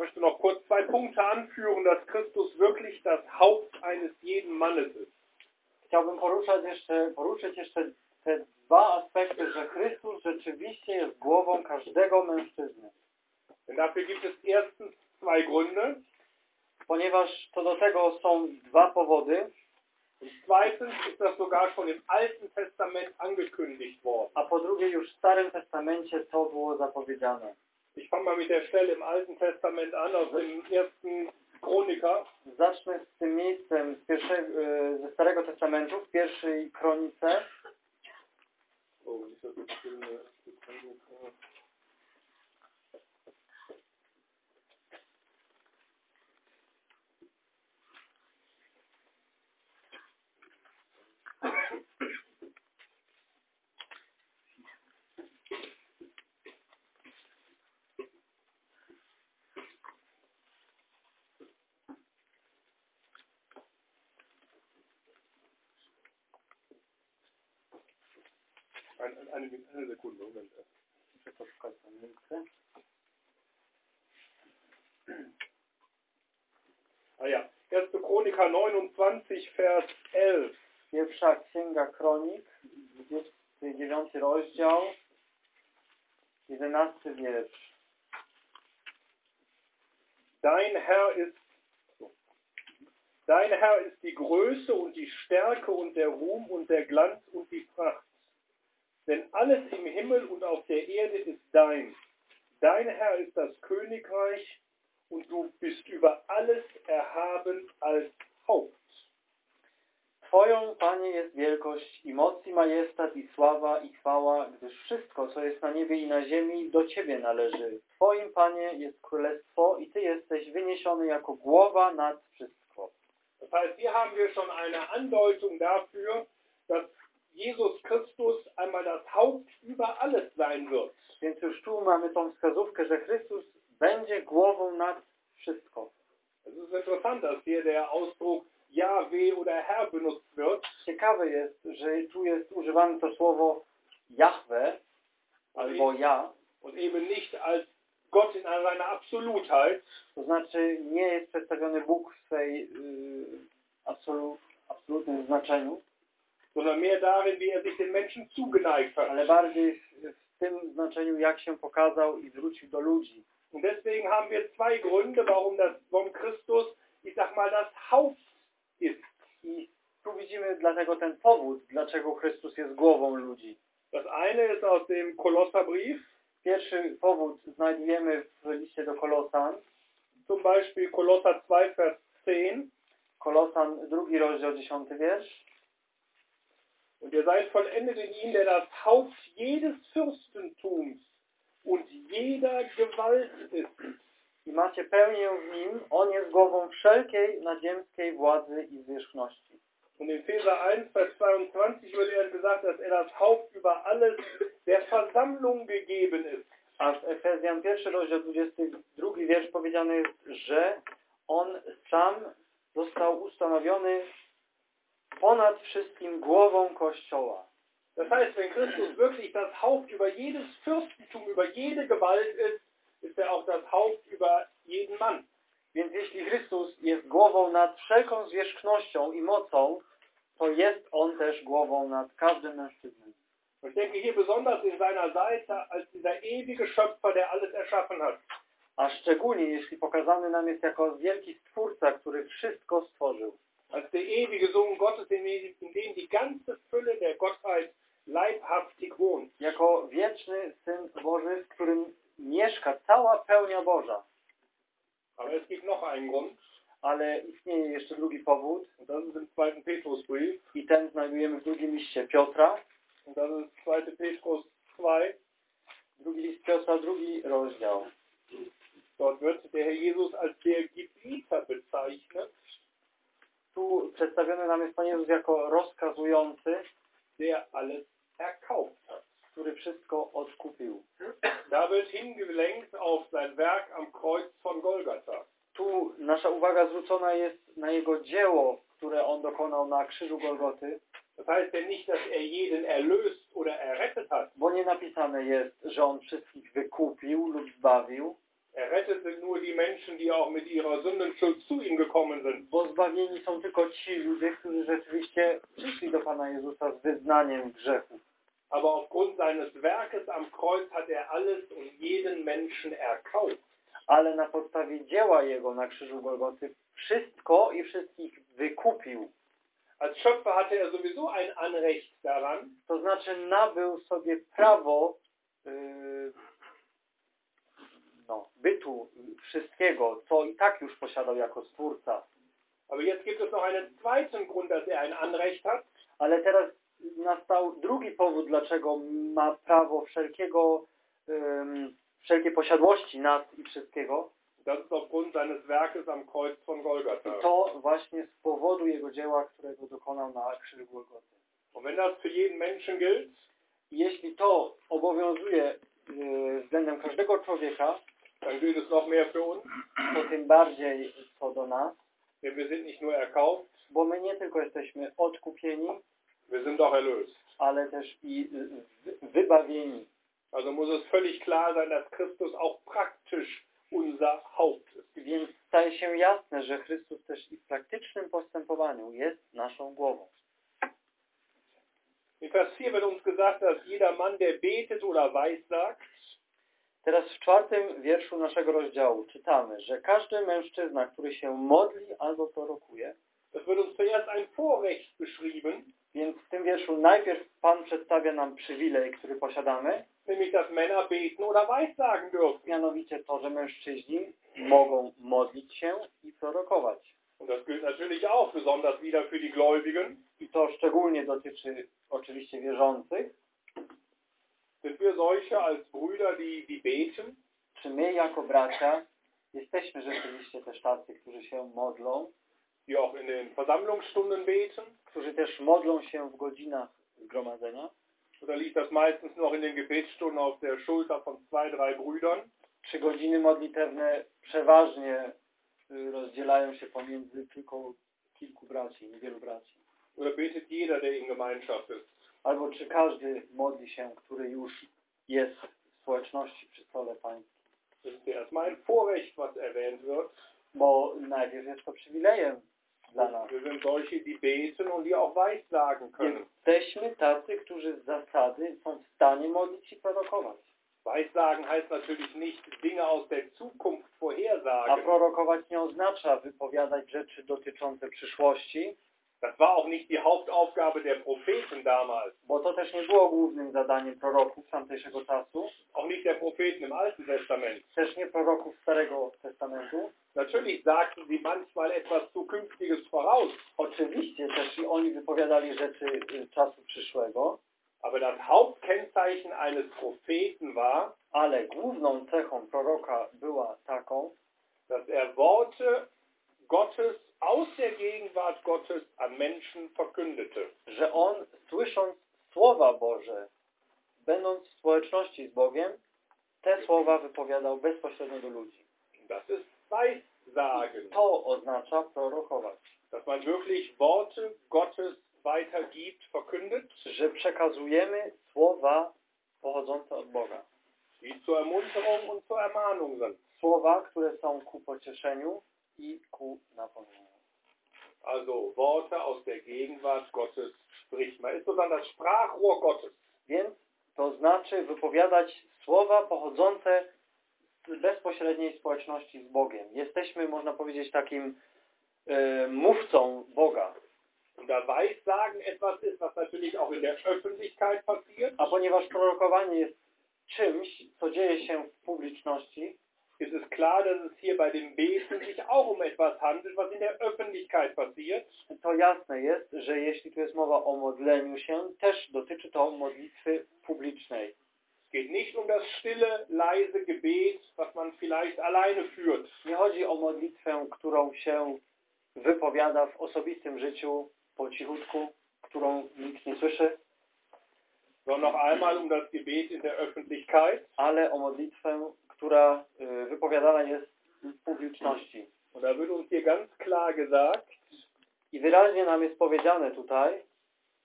möchte noch kurz zwei Punkte anführen, dass Christus wirklich das Haupt eines jeden Mannes ist. Chciałbym poruszać jeszcze, poruszyć jeszcze te dwa aspekty, że Chrystus rzeczywiście jest głową każdego mężczyzny. Denn dafür gibt es erstens zwei Gründe. Ponieważ co do tego są dwa powody, Und zweitens ist das sogar schon im Alten Testament angekündigt worden. a po drugie już w Starym Testamencie to było zapowiedziane. Ich fange mal mit der Stelle im Alten Testament an, aus dem ersten. Zacznę z tym miejscem z pierwszego, e, ze Starego Testamentu, w pierwszej kronice, Chroniker 29, Vers 11. Pierwsza Księga Kronik, 29 rozdział, 11 wiersz. Dein Herr ist Dein Herr ist die Größe und die Stärke und der Ruhm und der Glanz und die Pracht. Denn alles im Himmel und auf der Erde ist dein. Dein Herr ist das Königreich und du bist über alles erhaben als Haupt. Twoją, Panie, jest wielkość i moc i majestat i sława i chwała, gdyż wszystko, co jest na niebie i na ziemi, do Ciebie należy. Twoim, Panie, jest królestwo i Ty jesteś wyniesiony jako głowa nad wszystko. Das heißt, hier haben wir schon eine Andeutung dafür, dass Jesus Christus einmal das Haupt über alles sein wird. Więc już tu mamy tą wskazówkę, że Chrystus będzie głową nad wszystko. Es ist interessant, dass hier der Ausdruck Yahweh oder Herr benutzt wird. Ciekawe jest, że tu jest używane to słowo Jahwe albo ja, und eben nicht als Gott in seiner Absolutheit, to znaczy nie jest przedstawiony Bóg w swej yy, absolu, absolutnym znaczeniu, sondern mehr darin, wie er sich den Menschen zugeneigt hat. ale bardziej w, w tym znaczeniu, jak się pokazał i zwrócił do ludzi. Und deswegen haben wir zwei Gründe, warum, das, warum Christus, ich sag mal, das Haupt ist. I tu widzimy dlatego ten powód, dlaczego Chrystus jest głową ludzi. Das eine ist aus dem Kolosserbrief, Pierwszy powód znajdujemy w liście do Kolosan, zum Beispiel Kolosser 2, Vers 10. Kolosan, drugi rozdział, dziesiąty wiersz. Und ihr seid vollendet in ihm, der das Haupt jedes Fürstentums und jeder. I macie pełnię w nim, on jest głową wszelkiej nadziemskiej władzy i zwierzchności. Und in Epheser 1, Vers 22 wird er gesagt, dass er das Haupt über alles der Versammlung gegeben ist. A w Efezjan pierwszy rozdział 22 wiersz powiedziane jest, że on sam został ustanowiony ponad wszystkim głową Kościoła. Das heißt, wenn Christus wirklich das Haupt über jedes Fürstentum, über jede Gewalt ist, ist er auch das Haupt über jeden Mann. Więc jeśli Chrystus jest głową nad wszelką zwierzchnością i mocą, to jest on też głową nad każdym mężczyzną. Ich denke hier besonders in seiner Seite als dieser ewige Schöpfer, der alles erschaffen hat. A szczególnie jeśli pokazany nam jest jako wielki Stwórca, który wszystko stworzył. Als der ewige Sohn Gottes, in dem die ganze Fülle der Gottheit leibhaftig wohnt. Jako wieczny Syn Boży, w którym mieszka cała pełnia Boża. Aber es gibt noch einen Grund, Ale istnieje jeszcze drugi powód und das ist im zweiten Petrusbrief, i ten znajdujemy w drugim liście Piotra. und das ist 2. Petrus 2. Drugi list Piotra, drugi rozdział. Dort wird der Herr Jesus als der Gebieter bezeichnet, Tu przedstawiony nam jest Pan Jezus jako rozkazujący, der alles erkauft hat. który wszystko odkupił. Da wird hingelenkt auf sein Werk am Kreuz von Golgatha. Tu nasza uwaga zwrócona jest na Jego dzieło, które On dokonał na krzyżu Golgoty, Das heißt ja nicht, dass er jeden erlöst oder errettet hat, bo nie napisane jest, że On wszystkich wykupił lub zbawił, Er rettete nur die Menschen, die auch mit ihrer Sündenschuld zu ihm gekommen sind. Bo zbawieni są tylko ci ludzie, którzy rzeczywiście przyszli do Pana Jezusa z wyznaniem grzechu. Aber aufgrund seines Werkes am Kreuz hat er alles und jeden Menschen erkauft. Ale na podstawie dzieła Jego na krzyżu Golgoty wszystko i wszystkich wykupił. Als Schöpfer hatte er sowieso ein Anrecht daran, To znaczy nabył sobie prawo yy, no, bytu wszystkiego, co i tak już posiadał jako Stwórca. aber jetzt gibt es noch einen zweiten Grund, dass er ein Anrecht hat. Ale teraz nastał drugi powód, dlaczego ma prawo wszelkiego, ym, wszelkiej posiadłości nad i wszystkiego. Das ist aufgrund seines Werkes am Kreuz von I Golgatha. to właśnie z powodu jego dzieła, którego dokonał na krzyżu Golgoty. Und wenn das für jeden Menschen gilt, I jeśli to obowiązuje yy, względem każdego człowieka, dann gilt es noch mehr für uns, to tym bardziej co do nas, denn wir sind nicht nur erkauft, bo my nie tylko jesteśmy odkupieni, wir sind auch erlöst. ale też i wy- wybawieni. Also muss es völlig klar sein, dass Christus auch praktisch unser Haupt ist. Więc staje się jasne, że Chrystus też i w praktycznym postępowaniu jest naszą głową. In Vers 4 wird uns gesagt, dass jeder Mann, der betet oder weissagt, Teraz w czwartym wierszu naszego rozdziału czytamy, że każdy mężczyzna, który się modli albo prorokuje, das wird uns zuerst ein Vorrecht beschrieben, więc w tym wierszu najpierw Pan przedstawia nam przywilej, który posiadamy, nämlich dass Männer beten oder weissagen dürfen. mianowicie to, że mężczyźni mogą modlić się i prorokować. Und das gilt natürlich auch besonders wieder für die Gläubigen. I to szczególnie dotyczy oczywiście wierzących. Sind wir solche als Brüder, die, die beten? Czy my jako bracia jesteśmy rzeczywiście też tacy, którzy się modlą, die auch in den Versammlungsstunden beten? którzy też modlą się w godzinach zgromadzenia? Oder liegt das meistens noch in den Gebetsstunden auf der Schulter von zwei, drei Brüdern? Godziny modlitewne przeważnie y, rozdzielają się pomiędzy tylko kilku braci, niewielu braci? Oder betet jeder, der in Gemeinschaft ist? Albo czy każdy modli się, który już jest w społeczności przy stole pańskim? Das ist erstmal ein Vorrecht, was erwähnt wird. Bo najpierw jest to przywilejem dla nas. Wir sind solche, die beten und die auch weissagen können. Jesteśmy tacy, którzy z zasady są w stanie modlić i prorokować. Weissagen heißt natürlich nicht Dinge aus der Zukunft A vorhersagen. prorokować nie oznacza wypowiadać rzeczy dotyczące przyszłości, Das war auch nicht die Hauptaufgabe der Propheten damals. bo to też nie było głównym zadaniem proroków tamtejszego czasu, Auch nicht der Propheten im Alten Testament. też nie proroków Starego Testamentu. Natürlich sagten sie manchmal etwas Zukünftiges voraus. Oczywiście też i oni wypowiadali rzeczy y, czasu przyszłego, Aber das Hauptkennzeichen eines Propheten war, ale główną cechą proroka była taką, dass er Worte Gottes aus der Gegenwart Gottes an Menschen verkündete. że on słysząc słowa Boże, będąc w społeczności z Bogiem, te słowa wypowiadał bezpośrednio do ludzi. Das ist Weissagen, To oznacza prorokować, dass man wirklich Worte Gottes weitergibt, verkündet, że przekazujemy słowa pochodzące od Boga. die zur Ermunterung und zur Ermahnung sind. Słowa, które są ku pocieszeniu i ku napomnieniu. Also Worte aus der Gegenwart Gottes spricht man. Ist sozusagen das Sprachrohr Gottes. Więc to znaczy wypowiadać słowa pochodzące z bezpośredniej społeczności z Bogiem. Jesteśmy, można powiedzieć, takim e, mówcą Boga. A ponieważ prorokowanie jest czymś, co dzieje się w publiczności, ist es klar, dass es hier bei dem Beten sich auch um etwas handelt, was in der Öffentlichkeit passiert. to jasne jest, że jeśli tu jest mowa o modleniu się, też dotyczy to modlitwy publicznej. Es geht nicht um das stille, leise Gebet, was man vielleicht alleine führt, Nie chodzi o modlitwę, którą się wypowiada w osobistym życiu po cichutku, którą nikt nie słyszy, sondern noch einmal um das Gebet in der Öffentlichkeit. ale o modlitwę, która y, wypowiadana jest w publiczności. Und da wird uns hier ganz klar gesagt, I wyraźnie nam jest powiedziane tutaj,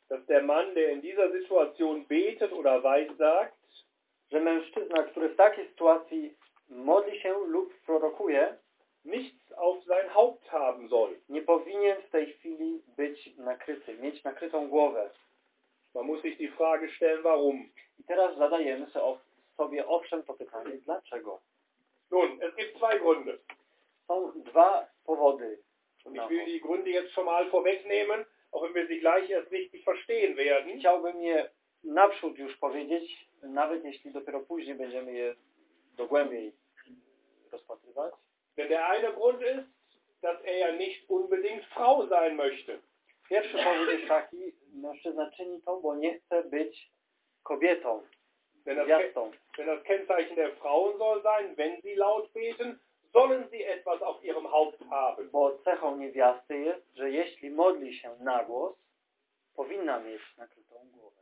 dass der Mann, der in dieser Situation betet oder weissagt, że mężczyzna, który w takiej sytuacji modli się lub prorokuje, nichts auf sein Haupt haben soll. nie powinien w tej chwili być nakryty, mieć nakrytą głowę. Man muss sich die Frage stellen, warum. I teraz zadajemy so- sobie owszem to pytanie, dlaczego? Nun, es gibt zwei Gründe. Są dwa powody. Und ich will die Gründe jetzt schon mal vorwegnehmen, auch wenn wir sie gleich erst richtig verstehen werden. Chciałbym je naprzód już powiedzieć, nawet jeśli dopiero później będziemy je dogłębiej rozpatrywać. Denn der eine Grund ist, dass er ja nicht unbedingt Frau sein möchte. Pierwszy powód jest taki, mężczyzna czyni to, bo nie chce być kobietą, Denn das, denn das Kennzeichen der Frauen soll sein, wenn sie laut beten, sollen sie etwas auf ihrem Haupt haben. Bo cechą niewiasty jest, że jeśli modli się na głos, powinna mieć nakrytą głowę.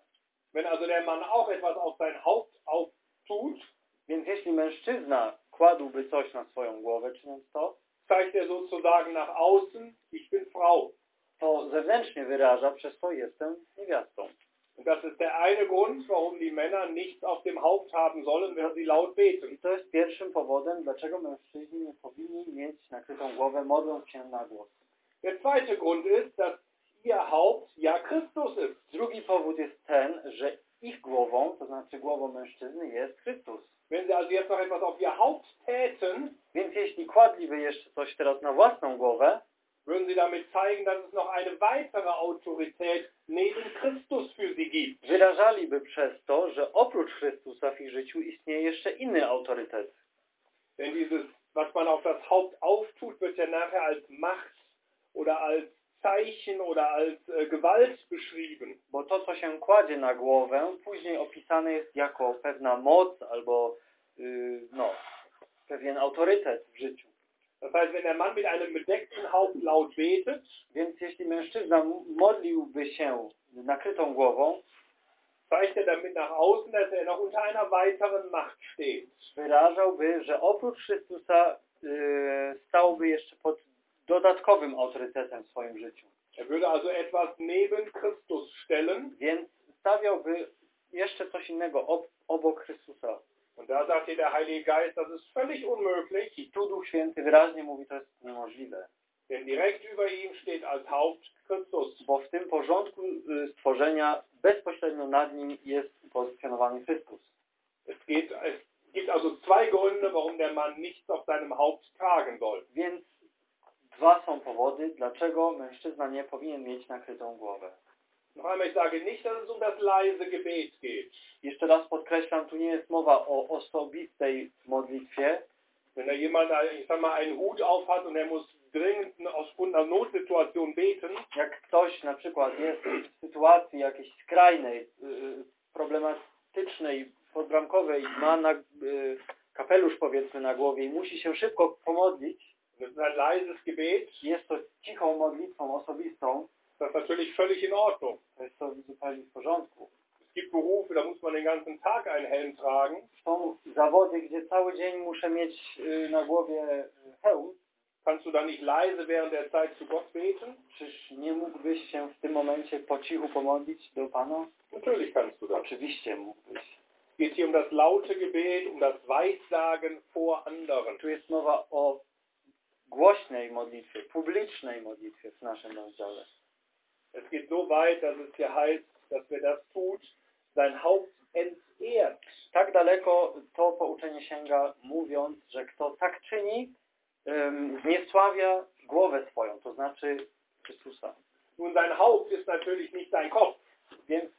Wenn also der Mann auch etwas auf sein Haupt auftut, Więc jeśli mężczyzna kładłby coś na swoją głowę, czyniąc to, zeigt er sozusagen nach außen, ich bin Frau. to zewnętrznie wyraża, przez to jestem niewiastą. Und das ist der eine Grund, warum die Männer nichts auf dem Haupt haben sollen, wenn sie laut beten. I to jest pierwszym powodem, dlaczego mężczyźni nie powinni mieć nakrytą głowę, modląc się na głos. Der zweite Grund ist, dass ihr Haupt ja Christus ist. Drugi powód jest ten, że ich głową, to znaczy głową mężczyzny, jest Chrystus. Wenn sie also jetzt noch etwas auf ihr Haupt täten, Więc jeśli kładliby jeszcze coś teraz na własną głowę, würden sie damit zeigen, dass es noch eine weitere Autorität neben Christus für sie gibt. wyrażaliby przez to, że oprócz Chrystusa w ich życiu istnieje jeszcze inny autorytet. Denn dieses, was man auf das Haupt auftut, wird ja nachher als Macht oder als Zeichen oder als äh, Gewalt beschrieben. Bo to, co się kładzie na głowę, później opisane jest jako pewna moc albo yy, no, pewien autorytet w życiu. Das heißt, wenn der Mann mit einem bedeckten Haupt laut betet, Więc jeśli mężczyzna modliłby się nakrytą głową, zeigt er damit nach außen, dass er noch unter einer weiteren Macht steht. wyrażałby, że oprócz Chrystusa yy, stałby jeszcze pod dodatkowym autorytetem w swoim życiu. Er würde also etwas neben Christus stellen. Więc stawiałby jeszcze coś innego ob, obok Chrystusa. Und da der Heilige Geist, das ist völlig unmöglich, I tu Duch Święty wyraźnie mówi, to jest niemożliwe. denn direkt über ihm steht als Haupt Christus. Bo w tym porządku y, stworzenia bezpośrednio nad nim jest upozycjonowany Chrystus. Es, geht, es gibt also zwei Gründe, warum der Mann nichts auf seinem Haupt tragen soll. Więc dwa są powody, dlaczego mężczyzna nie powinien mieć nakrytą głowę. Noch einmal, ich sage nicht, dass es um das leise Gebet geht. Jeszcze raz podkreślam, tu nie jest mowa o osobistej modlitwie, Wenn da jemand, ich sag mal, einen Hut auf hat und er muss dringend aufgrund einer Notsituation beten, jak ktoś na przykład jest w sytuacji jakiejś skrajnej, y, problematycznej, podbramkowej ma na, y, kapelusz powiedzmy na głowie i musi się szybko pomodlić, jest to cichą modlitwą osobistą, das ist natürlich völlig in Ordnung. jest to zupełnie w porządku. Es gibt Berufe, da muss man den ganzen Tag einen Helm tragen. Są zawody, gdzie cały dzień muszę mieć y, na głowie y, hełm. Kannst du dann nicht leise während der Zeit zu Gott beten? Czyż nie mógłbyś się w tym momencie po cichu pomodlić do Pana? Natürlich kannst du das. Oczywiście mógłbyś. Es geht hier um das laute Gebet, um das Weissagen vor anderen. Tu jest mowa o głośnej modlitwie, publicznej modlitwie w naszym rozdziale. Es geht so weit, dass es hier heißt, dass wer das tut, sein Haupt entehrt. Tak daleko to pouczenie sięga, mówiąc, że kto tak czyni, um, zniesławia głowę swoją, to znaczy Chrystusa. Nun, sein Haupt ist natürlich nicht sein Kopf. Więc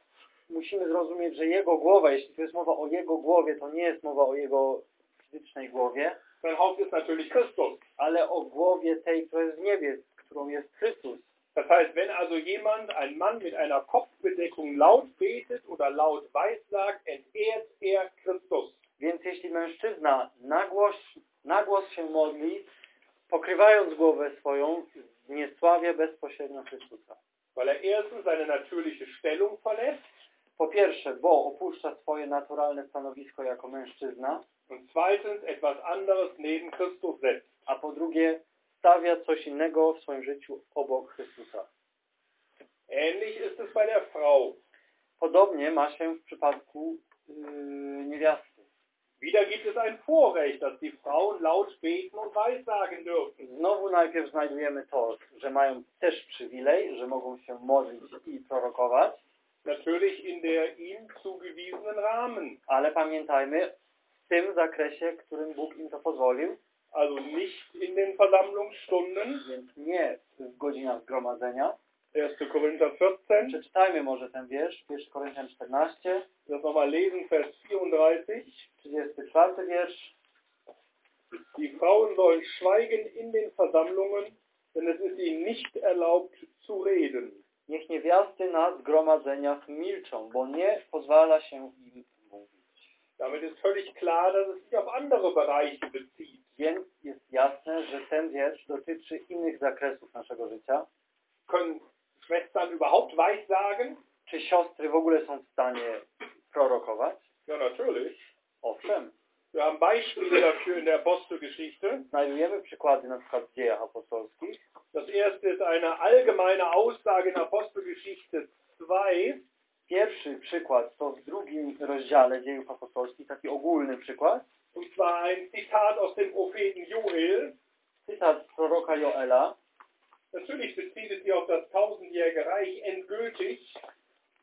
musimy zrozumieć, że jego głowa, jeśli tu jest mowa o jego głowie, to nie jest mowa o jego fizycznej głowie, Sein Haupt ist natürlich Christus. ale o głowie tej, która jest w niebie, którą jest Chrystus. Das heißt, wenn also jemand, ein Mann mit einer Kopfbedeckung laut betet oder laut weissagt, entehrt er Christus. Więc jeśli mężczyzna na głos, na głos się modli, pokrywając głowę swoją, zniesławia bezpośrednio Chrystusa. Weil er erstens seine natürliche Stellung verlässt Po pierwsze, bo opuszcza swoje naturalne stanowisko jako mężczyzna, und zweitens etwas anderes neben Christus setzt. a po drugie, stawia coś innego w swoim życiu obok Chrystusa. Ähnlich ist es bei der Frau. Podobnie ma się w przypadku yy, niewiasty. Wieder gibt es ein Vorrecht, dass die Frauen laut beten und weissagen dürfen. Znowu najpierw znajdujemy to, że mają też przywilej, że mogą się modlić i prorokować, Natürlich in der ihnen zugewiesenen Rahmen. ale pamiętajmy w tym zakresie, którym Bóg im to pozwolił, Also nicht in den Versammlungsstunden. więc nie w godzinach zgromadzenia. 1. Korinther 14. Przeczytajmy może ten wiersz, 1 Koryntian 14, Das nochmal lesen, Vers 34. 34 wiersz. Die Frauen sollen schweigen in den Versammlungen, denn es ist ihnen nicht erlaubt zu reden. Niech niewiasty na zgromadzeniach milczą, bo nie pozwala się im mówić. Damit ist völlig klar, dass es sich auf andere Bereiche bezieht. Więc jest jasne, że ten wiersz dotyczy innych zakresów naszego życia. Können Schwestern überhaupt weissagen? Czy siostry w ogóle są w stanie prorokować? Ja, natürlich. Owszem. Wir haben Beispiele dafür in der Apostelgeschichte. Znajdujemy przykłady na przykład w dziejach apostolskich. Das erste ist eine allgemeine Aussage in Apostelgeschichte 2. Pierwszy przykład to w drugim rozdziale dziejów apostolskich, taki ogólny przykład. Und zwar ein Zitat aus dem Propheten Joel. Cytat proroka Joela. Natürlich bezieht es sich auf das tausendjährige Reich endgültig.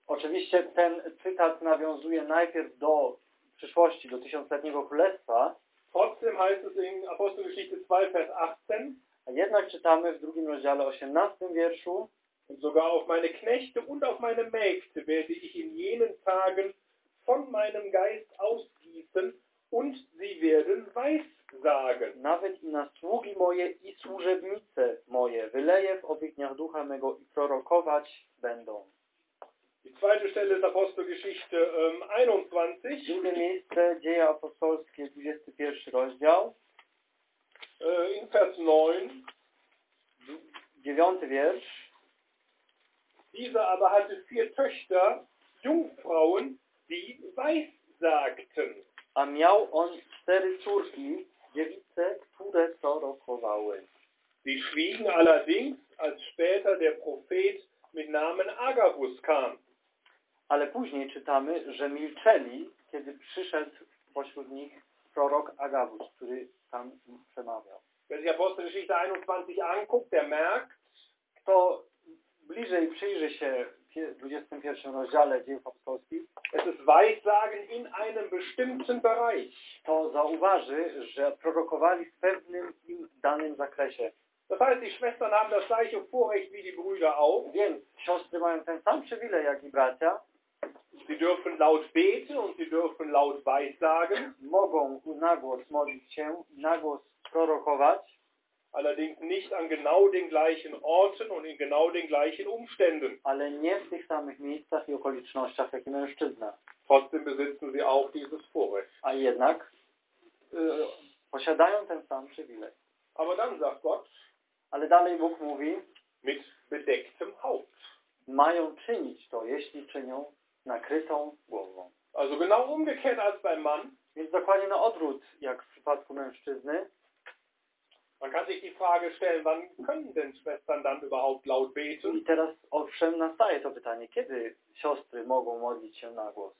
Oczywiście ten cytat nawiązuje najpierw do przyszłości, do tysiącletniego królestwa, Trotzdem heißt es in Apostelgeschichte 2, Vers 18, a jednak czytamy w drugim rozdziale 18 wierszu und sogar auf meine Knechte und auf meine Mägde werde ich in jenen Tagen von meinem Geist ausgießen und sie werden weissagen. Nawet i na sługi moje i służebnice moje wyleję w owych dniach ducha mego i prorokować będą. Die zweite Stelle ist Apostelgeschichte ähm, 21, Drugie miejsce, Dzieje Apostolskie, 21 rozdział, äh, in Vers 9. dziewiąty wiersz. Dieser aber hatte vier Töchter, Jungfrauen, die weissagten. A miał on cztery córki, dziewice, które prorokowały. Sie schwiegen allerdings, als später der Prophet mit Namen Agabus kam. Ale później czytamy, że milczeli, kiedy przyszedł pośród nich prorok Agabus, który tam przemawiał. Wer sich Apostelgeschichte 21 anguckt, der merkt, Kto bliżej przyjrzy się 21 rozdziale dziejów apostolskich, es ist Weissagen in einem bestimmten Bereich. to zauważy, że prorokowali w pewnym im danym zakresie. Das heißt, die Schwestern haben das gleiche Vorrecht wie die Brüder auch. Więc siostry mają ten sam przywilej jak i bracia, Sie dürfen laut beten und sie dürfen laut weissagen, mogą na głos modlić się, na głos prorokować, allerdings nicht an genau den gleichen Orten und in genau den gleichen Umständen. ale nie w tych samych miejscach i okolicznościach, jak mężczyzna. Trotzdem besitzen sie auch dieses Vorrecht. A jednak y, posiadają ten sam przywilej. Aber dann sagt Gott, Ale dalej Bóg mówi, mit bedecktem Haupt. mają czynić to, jeśli czynią nakrytą głową. Also genau umgekehrt als beim Mann. Więc dokładnie na odwrót, jak w przypadku mężczyzny, Man kann sich die Frage stellen, wann können denn Schwestern dann überhaupt laut beten? I teraz owszem nastaje to pytanie, kiedy siostry mogą modlić się na głos?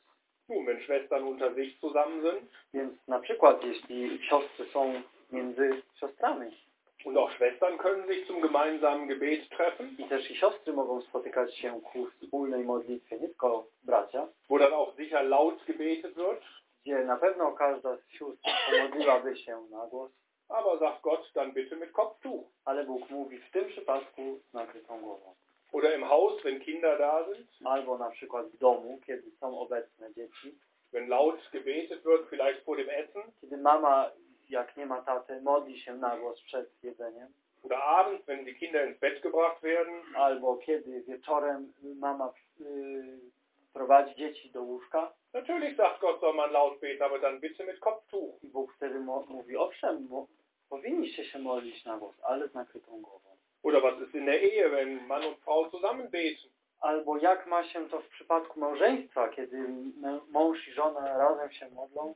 Nun, wenn Schwestern unter sich zusammen sind. Więc na przykład jeśli siostry są między siostrami. Und auch Schwestern können sich zum gemeinsamen Gebet treffen, i też i siostry mogą spotykać się ku wspólnej modlitwie, nie tylko bracia, wo dann auch sicher laut gebetet wird, gdzie na pewno każda z sióstr pomodliłaby się na głos, aber sagt Gott dann bitte mit Kopftuch. ale Bóg mówi w tym przypadku z nakrytą głową. Oder im Haus, wenn Kinder da sind, Albo na przykład w domu, kiedy są obecne dzieci, wenn laut gebetet wird, vielleicht vor dem Essen kiedy mama, jak nie ma taty, modli się na głos przed jedzeniem, oder abends, wenn die Kinder ins Bett gebracht werden. albo kiedy wieczorem mama y, prowadzi dzieci do łóżka Natürlich sagt Gott, soll man laut beten, aber dann bitte mit Kopftuch. i Bóg wtedy mówi, owszem, bo powinniście się modlić na głos, ale z nakrytą głową. Oder was ist in der Ehe, wenn Mann und Frau zusammen beten? Albo jak ma się to w przypadku małżeństwa, kiedy mąż i żona razem się modlą,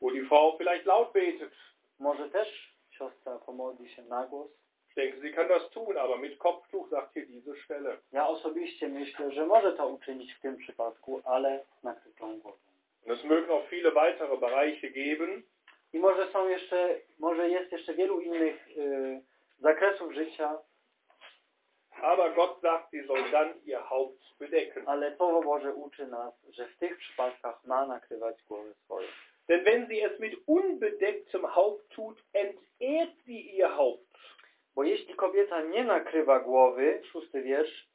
Wo die Frau vielleicht laut betet. może też siostra pomodli się na głos. Ich denke, sie kann das tun, aber mit Kopftuch sagt hier diese Stelle. Ja osobiście myślę, że może to uczynić w tym przypadku, ale z nakrytą głową. Und es mögen auch viele weitere Bereiche geben, I może są jeszcze, może jest jeszcze wielu innych y, zakresów życia, aber Gott sagt, sie soll dann ihr Haupt bedecken. ale Słowo Boże uczy nas, że w tych przypadkach ma nakrywać głowę swoją. Denn wenn sie es mit unbedecktem Haupt tut, entehrt sie ihr Haupt. Bo jeśli kobieta nie nakrywa głowy, szósty wiersz,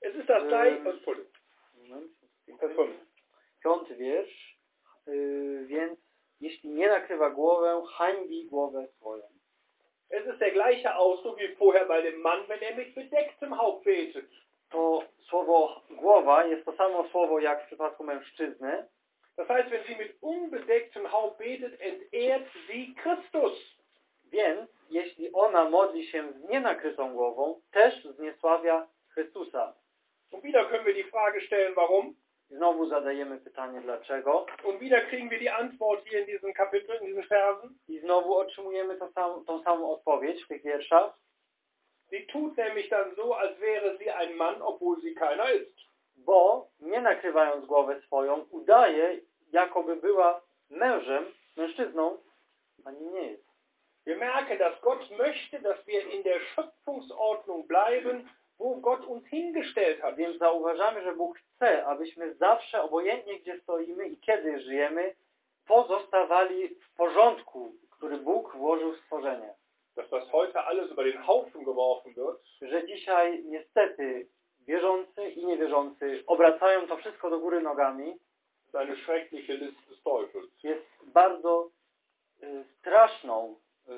Es ist das gleiche. Moment, Vers 5. piąty wiersz, y, więc jeśli nie nakrywa głowę, hańbi głowę swoją. Es ist der gleiche Ausdruck wie vorher bei dem Mann, wenn er mit bedecktem Haupt betet. To słowo głowa jest to samo słowo jak w przypadku mężczyzny, Das heißt, wenn sie mit unbedecktem Haupt betet, entehrt sie Christus. więc jeśli ona modli się z nienakrytą głową, też zniesławia Chrystusa. Und wieder können wir die Frage stellen, warum? Znowu zadajemy pytanie dlaczego Und wieder kriegen wir die Antwort hier in diesem Kapitel, in diesen Versen. i znowu otrzymujemy to sam, tą samą odpowiedź w tych wierszach, Sie tut nämlich dann so, als wäre sie ein Mann, obwohl sie keiner ist. bo nie nakrywając głowę swoją, udaje, jakoby była mężem, mężczyzną, a nim nie jest. Wir merken, dass Gott möchte, dass wir in der Schöpfungsordnung bleiben, wo Gott uns hingestellt hat. Więc zauważamy, że Bóg chce, abyśmy zawsze, obojętnie gdzie stoimy i kiedy żyjemy, pozostawali w porządku, który Bóg włożył w stworzenie. Dass das heute alles über den Haufen geworfen wird, Że dzisiaj niestety wierzący i niewierzący obracają to wszystko do góry nogami, ist eine schreckliche List des Teufels. jest bardzo y, straszną y,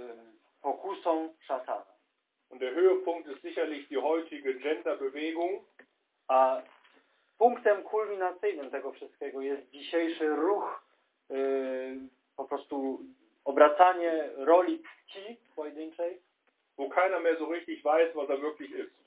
pokusą szatana. Und der Höhepunkt ist sicherlich die heutige Genderbewegung, A punktem kulminacyjnym tego wszystkiego jest dzisiejszy ruch, yy, po prostu obracanie roli płci pojedynczej, wo keiner mehr so richtig weiß, was er wirklich ist.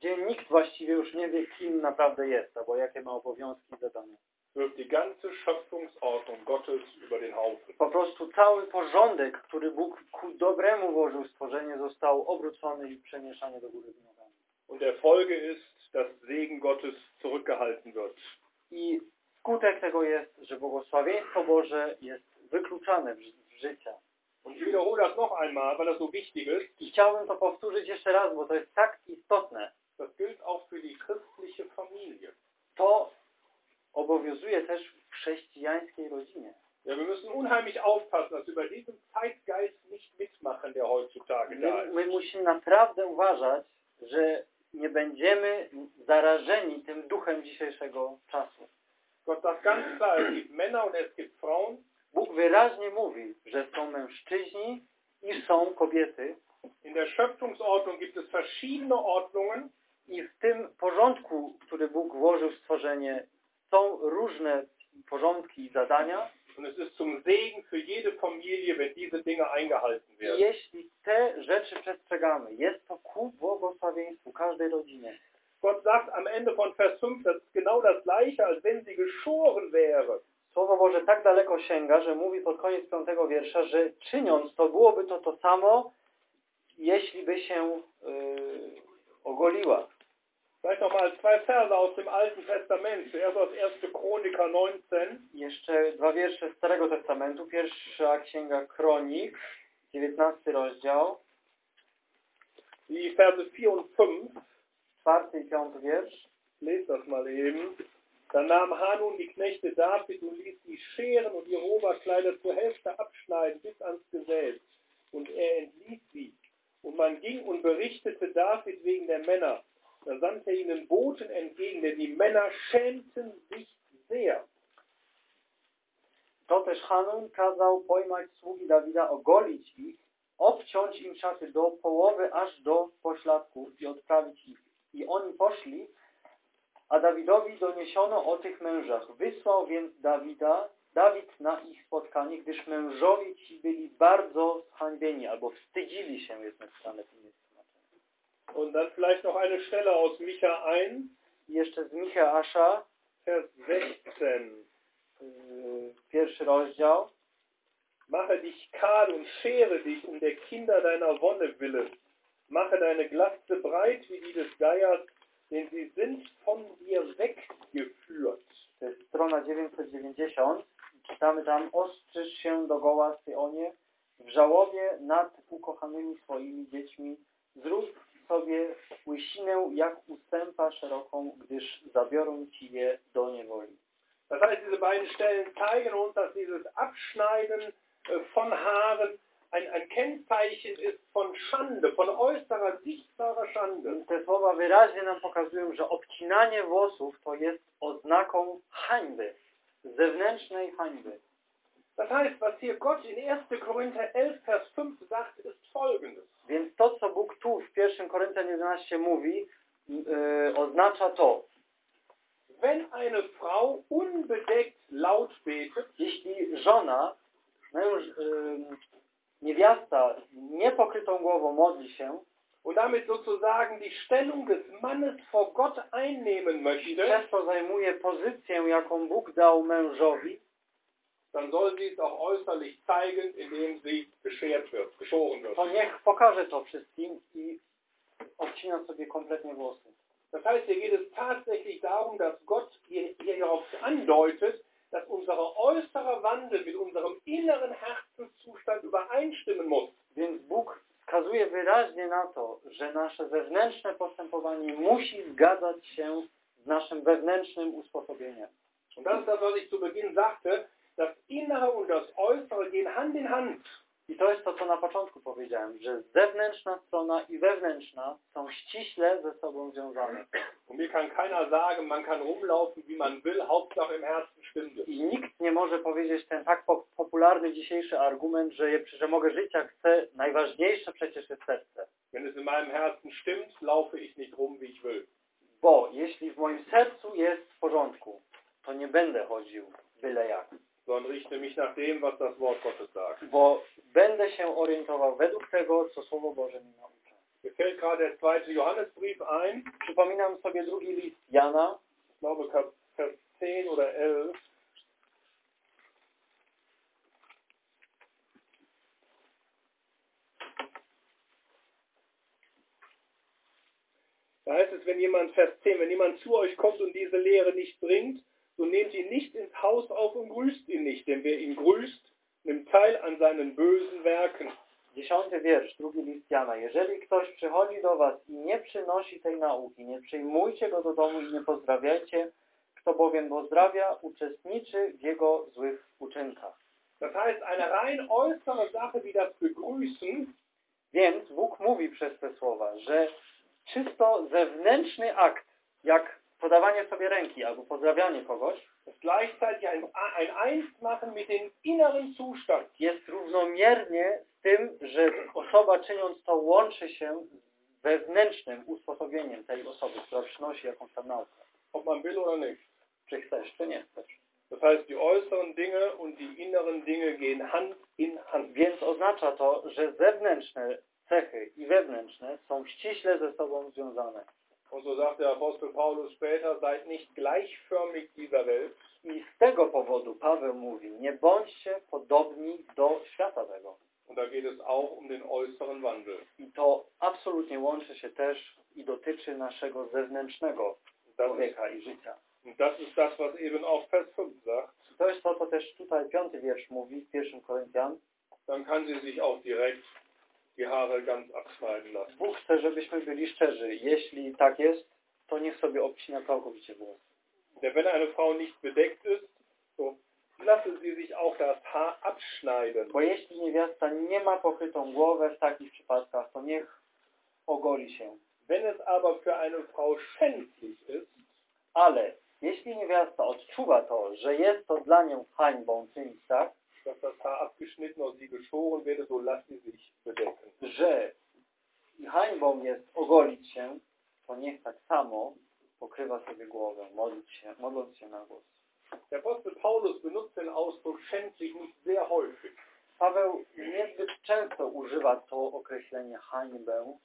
gdzie nikt właściwie już nie wie, kim naprawdę jest, albo jakie ma obowiązki i zadania. Wirft die ganze Schöpfungsordnung Gottes über den Haufen. Po prostu cały porządek, który Bóg ku dobremu włożył w stworzenie, został obrócony i przemieszany do góry nogami. Und der Folge ist, dass Segen Gottes zurückgehalten wird. I skutek tego jest, że błogosławieństwo Boże jest wykluczane z z życia. Und ich wiederhole das noch einmal, weil das so wichtig ist. I chciałbym to powtórzyć jeszcze raz, bo to jest tak istotne. Das gilt auch für die christliche Familie. To obowiązuje też w chrześcijańskiej rodzinie. Ja, wir müssen unheimlich aufpassen, dass wir Zeitgeist nicht mitmachen, der heutzutage da ist. my musimy naprawdę uważać, że nie będziemy zarażeni tym duchem dzisiejszego czasu. Gott sagt ganz klar, es gibt Männer und es gibt Frauen. Bóg wyraźnie mówi, że są mężczyźni i są kobiety In der Schöpfungsordnung gibt es verschiedene Ordnungen. i w tym porządku, który Bóg włożył w stworzenie, są różne porządki i zadania Und es ist zum Segen für jede Familie, wenn diese Dinge eingehalten i werden. jeśli te rzeczy przestrzegamy, jest to ku błogosławieństwu każdej rodzinie. Gott sagt am Ende von Vers 5, das ist genau das Gleiche, als wenn sie geschoren wäre. Słowo Boże tak daleko sięga, że mówi pod koniec piątego wiersza, że czyniąc to, byłoby to to samo, jeśli by się yy, ogoliła. Vielleicht noch mal zwei Verse aus dem Alten Testament. Zuerst aus 1. Chroniker 19. Jeszcze dwa wiersze Starego Testamentu. Pierwsza Księga Kronik, 19 rozdział, Die Verse 4 und 5. czwarty i piąty wiersz. Lest das mal eben. Dann nahm Hanun die Knechte David und ließ die Scheren und ihre Oberkleider zur Hälfte abschneiden bis ans Gesäß. Und er entließ sie. Und man ging und berichtete David wegen der Männer. Da sandte er ihnen Boten entgegen, denn die Männer schämten sich sehr. To też Hanun kazał pojmać sługi Dawida, ogolić ich, obciąć im szaty do połowy aż do pośladków i odprawić ich. I oni poszli, a Dawidowi doniesiono o tych mężach. Wysłał więc Dawida, Dawid na ich spotkanie, gdyż mężowie ci byli bardzo zhańbieni, albo wstydzili się, jest napisane w tłumaczeniach. Und dann vielleicht noch eine Stelle aus Micha 1, I jeszcze z Micheasza, Vers 16. yy, pierwszy rozdział, Mache dich kahl und schere dich um der Kinder deiner Wonne willen. Mache deine Glatze breit wie die des Geiers, denn sie sind von dir weggeführt. to jest strona strona 990. Czytamy tam, ostrzyż się dogoła Syonie w żałobie nad ukochanymi swoimi dziećmi. Zrób sobie łysinę jak ustępa szeroką, gdyż zabiorą ci je do niewoli. Das heißt, diese beiden Stellen zeigen uns, dass dieses Abschneiden von Haaren ein, ein Kennzeichen ist von Schande, von äußerer, sichtbarer Schande. Te słowa wyraźnie nam pokazują, że obcinanie włosów to jest oznaką hańby, zewnętrznej hańby. Das heißt, was hier Gott in 1. Korinther 11, Vers 5 sagt, ist folgendes. Więc to, co Bóg tu w 1 Koryntian 11 mówi, yy, oznacza to, Wenn eine Frau unbedeckt laut betet, jeśli żona, męż, yy, niewiasta niepokrytą głową modli się und damit sozusagen die Stellung des Mannes vor Gott einnehmen möchte, przez to zajmuje pozycję, jaką Bóg dał mężowi, dann soll sie es auch äußerlich zeigen, indem sie beschert wird, geschoren wird. to niech pokaże to wszystkim i obcina sobie kompletnie włosy. Das heißt, hier geht es tatsächlich darum, dass Gott hier, hier darauf andeutet, dass unser äußerer Wandel mit unserem inneren Herzenszustand übereinstimmen muss. Więc Bóg wskazuje wyraźnie na to, że nasze wewnętrzne postępowanie musi zgadzać się z naszym wewnętrznym usposobieniem. Und das ist das, was ich zu Beginn sagte. Das Innere und das Äußere gehen Hand in Hand. I to jest to, co na początku powiedziałem, że zewnętrzna strona i wewnętrzna są ściśle ze sobą związane. I nikt nie może powiedzieć ten tak po popularny dzisiejszy argument, że, je, że mogę żyć jak chcę, najważniejsze przecież jest serce. Wenn es in meinem Herzen stimmt, laufe ich nicht rum, wie ich will. Bo jeśli w moim sercu jest w porządku, to nie będę chodził byle jak. Sondern richte mich nach dem, was das Wort Gottes sagt. Bo będę się orientował według tego, co Słowo Boże mi naucza. Mir fällt gerade der zweite Johannesbrief ein, Przypominam sobie drugi list Jana, ich glaube Kap- Vers 10 oder 11. Da heißt es, wenn jemand, Vers 10, wenn jemand zu euch kommt und diese Lehre nicht bringt, so nehmt ihn nicht ins Haus auf und grüßt ihn nicht, denn wer ihn grüßt, nimmt teil an seinen bösen Werken. dziesiąty wiersz, drugi list Jana. Jeżeli ktoś przychodzi do was i nie przynosi tej nauki, nie przyjmujcie go do domu i nie pozdrawiajcie, kto bowiem pozdrawia, uczestniczy w jego złych uczynkach. Das heißt, eine rein äußere Sache wie das Begrüßen Więc Bóg mówi przez te słowa, że czysto zewnętrzny akt, jak podawanie sobie ręki albo pozdrawianie kogoś, ist gleichzeitig ein, ein Einsmachen mit dem inneren Zustand. jest równomiernie z tym, że osoba czyniąc to łączy się z wewnętrznym usposobieniem tej osoby, która przynosi jakąś tam naukę. ob man will oder nicht. Czy chcesz, czy nie chcesz. Das heißt, die äußeren Dinge und die inneren Dinge gehen Hand in Hand. Więc oznacza to, że zewnętrzne cechy i wewnętrzne są ściśle ze sobą związane. Und so sagt der Apostel Paulus später, seid nicht gleichförmig dieser Welt, I z tego powodu Paweł mówi, nie bądźcie podobni do świata tego. und da geht es auch um den äußeren Wandel. I to absolutnie łączy się też i dotyczy naszego zewnętrznego człowieka i życia. und das ist das, was eben auch Vers 5 sagt. To jest to, co też tutaj piąty wiersz mówi w pierwszym Koryntian. Dann kann sie sich auch direkt die Haare ganz abschneiden lassen. Bóg chce, żebyśmy byli szczerzy. Jeśli tak jest, to niech sobie obcina całkowicie włosy. Denn wenn eine Frau nicht bedeckt ist, so lasse sie sich auch das Haar abschneiden. Bo jeśli niewiasta nie ma pokrytą głowę w takich przypadkach, to niech ogoli się. Wenn es aber für eine Frau schändlich ist, Ale jeśli niewiasta odczuwa to, że jest to dla nią hańbą czynić tak, dass das Haar abgeschnitten und sie geschoren werde, so lass sie sich bedecken. że i hańbą jest ogolić się, to niech tak samo pokrywa sobie głowę, modlić się, modląc się na głos. Der Apostel Paulus benutzt den Ausdruck schändlich nicht sehr häufig. Paweł niezbyt często używa to określenie hańbę,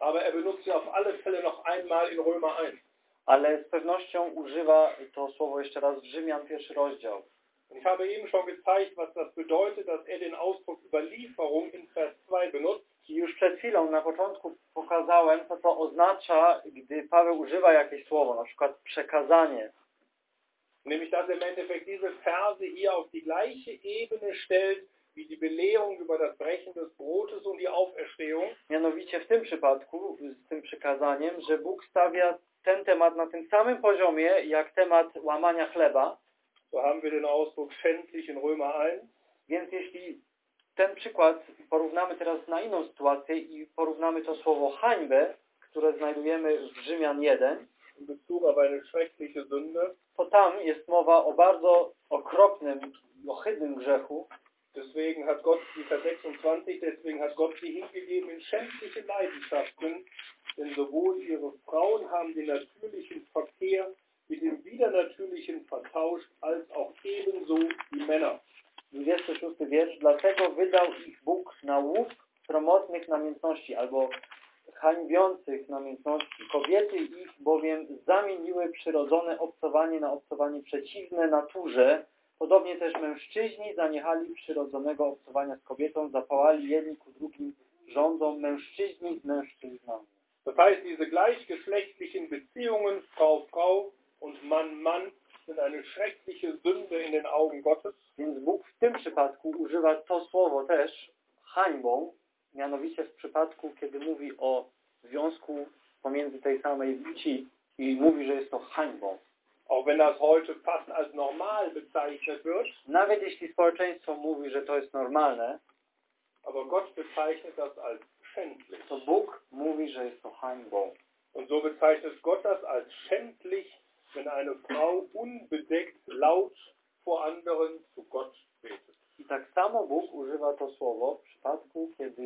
Aber er benutzt sie auf alle Fälle noch einmal in Römer 1. ale z pewnością używa to słowo jeszcze raz w Rzymian pierwszy rozdział. Und ich habe eben schon gezeigt, was das bedeutet, dass er den Ausdruck Überlieferung in Vers 2 benutzt. I już przed chwilą na początku pokazałem, co to oznacza, gdy Paweł używa jakieś słowo, na przykład przekazanie. Nämlich, dass er im Endeffekt diese Verse hier auf die gleiche Ebene stellt, wie die Belehrung über das Brechen des Brotes und die Auferstehung. Mianowicie w tym przypadku, z tym przykazaniem, że Bóg stawia ten temat na tym samym poziomie, jak temat łamania chleba. So haben wir den Ausdruck schändlich in Römer 1. Więc jeśli ten przykład porównamy teraz na inną sytuację i porównamy to słowo hańbę, które znajdujemy w Rzymian 1, in Bezug auf eine schreckliche Sünde. to tam jest mowa o bardzo okropnym, ohydnym grzechu. Deswegen hat Gott, die Vers 26, deswegen hat Gott sie hingegeben in schändliche Leidenschaften, denn sowohl ihre Frauen haben den natürlichen Verkehr mit dem Widernatürlichen vertauscht, als auch ebenso die Männer. 26 wiersz. Dlatego wydał ich Bóg na łuk sromotnych namiętności albo hańbiących namiętności. Kobiety ich bowiem zamieniły przyrodzone obcowanie na obcowanie przeciwne naturze. Podobnie też mężczyźni zaniechali przyrodzonego obcowania z kobietą, zapałali jedni ku drugim rządzą mężczyźni z mężczyznami. Das heißt, diese gleichgeschlechtlichen Beziehungen, Frau, Frau und Mann, Mann, sind eine schreckliche Sünde in den Augen Gottes. Więc Bóg w tym przypadku używa to słowo też hańbą, mianowicie w przypadku, kiedy mówi o związku pomiędzy tej samej płci i mówi, że jest to hańbą. Auch wenn das heute fast als normal bezeichnet wird, Nawet jeśli społeczeństwo mówi, że to jest normalne, aber Gott bezeichnet das als schändlich. to Bóg mówi, że jest to hańbą. Und so bezeichnet Gott das als schändlich, wenn eine Frau unbedeckt laut vor anderen zu Gott betet. I tak samo Bóg używa to słowo w przypadku, kiedy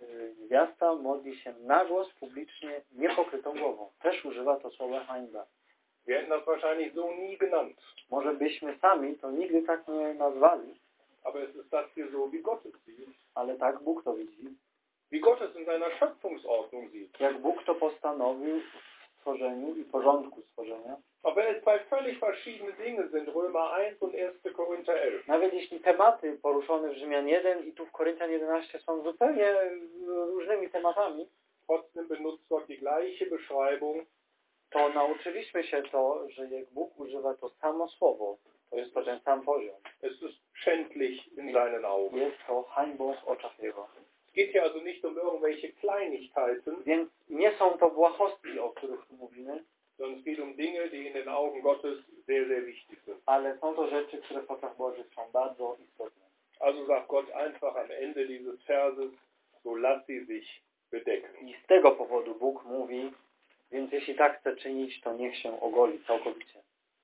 y, niewiasta modli się na głos publicznie niepokrytą głową. Też używa to słowo hańba. Wir hätten das wahrscheinlich so nie genannt, Może byśmy sami to nigdy tak nie nazwali, aber es ist das hier so, wie Gott es sieht. ale tak Bóg to widzi. Wie Gott es in seiner Schöpfungsordnung sieht. Jak Bóg to postanowił stworzeniu i porządku stworzenia. Auch wenn es zwei völlig verschiedene Dinge sind, Römer 1 und 1. Korinther 11. Nawet jeśli tematy poruszone w Rzymian 1 i tu w Koryntian 11 są zupełnie y, różnymi tematami, Trotzdem benutzt Gott die gleiche Beschreibung to nauczyliśmy się to, że jak Bóg używa to samo słowo, to jest to ten sam poziom. Es ist schändlich in seinen Augen. Jest to hańbą w oczach Jego. Es geht hier also nicht um irgendwelche Kleinigkeiten, Więc nie są to błahostki, o których mówimy, sondern es geht um Dinge, die in den Augen Gottes sehr, sehr wichtig sind. ale są to rzeczy, które w oczach Bożych są bardzo istotne. Also sagt Gott einfach am Ende dieses Verses, so lass sie sich bedecken. I z tego powodu Bóg mówi, więc jeśli tak chce czynić, to niech się ogoli całkowicie.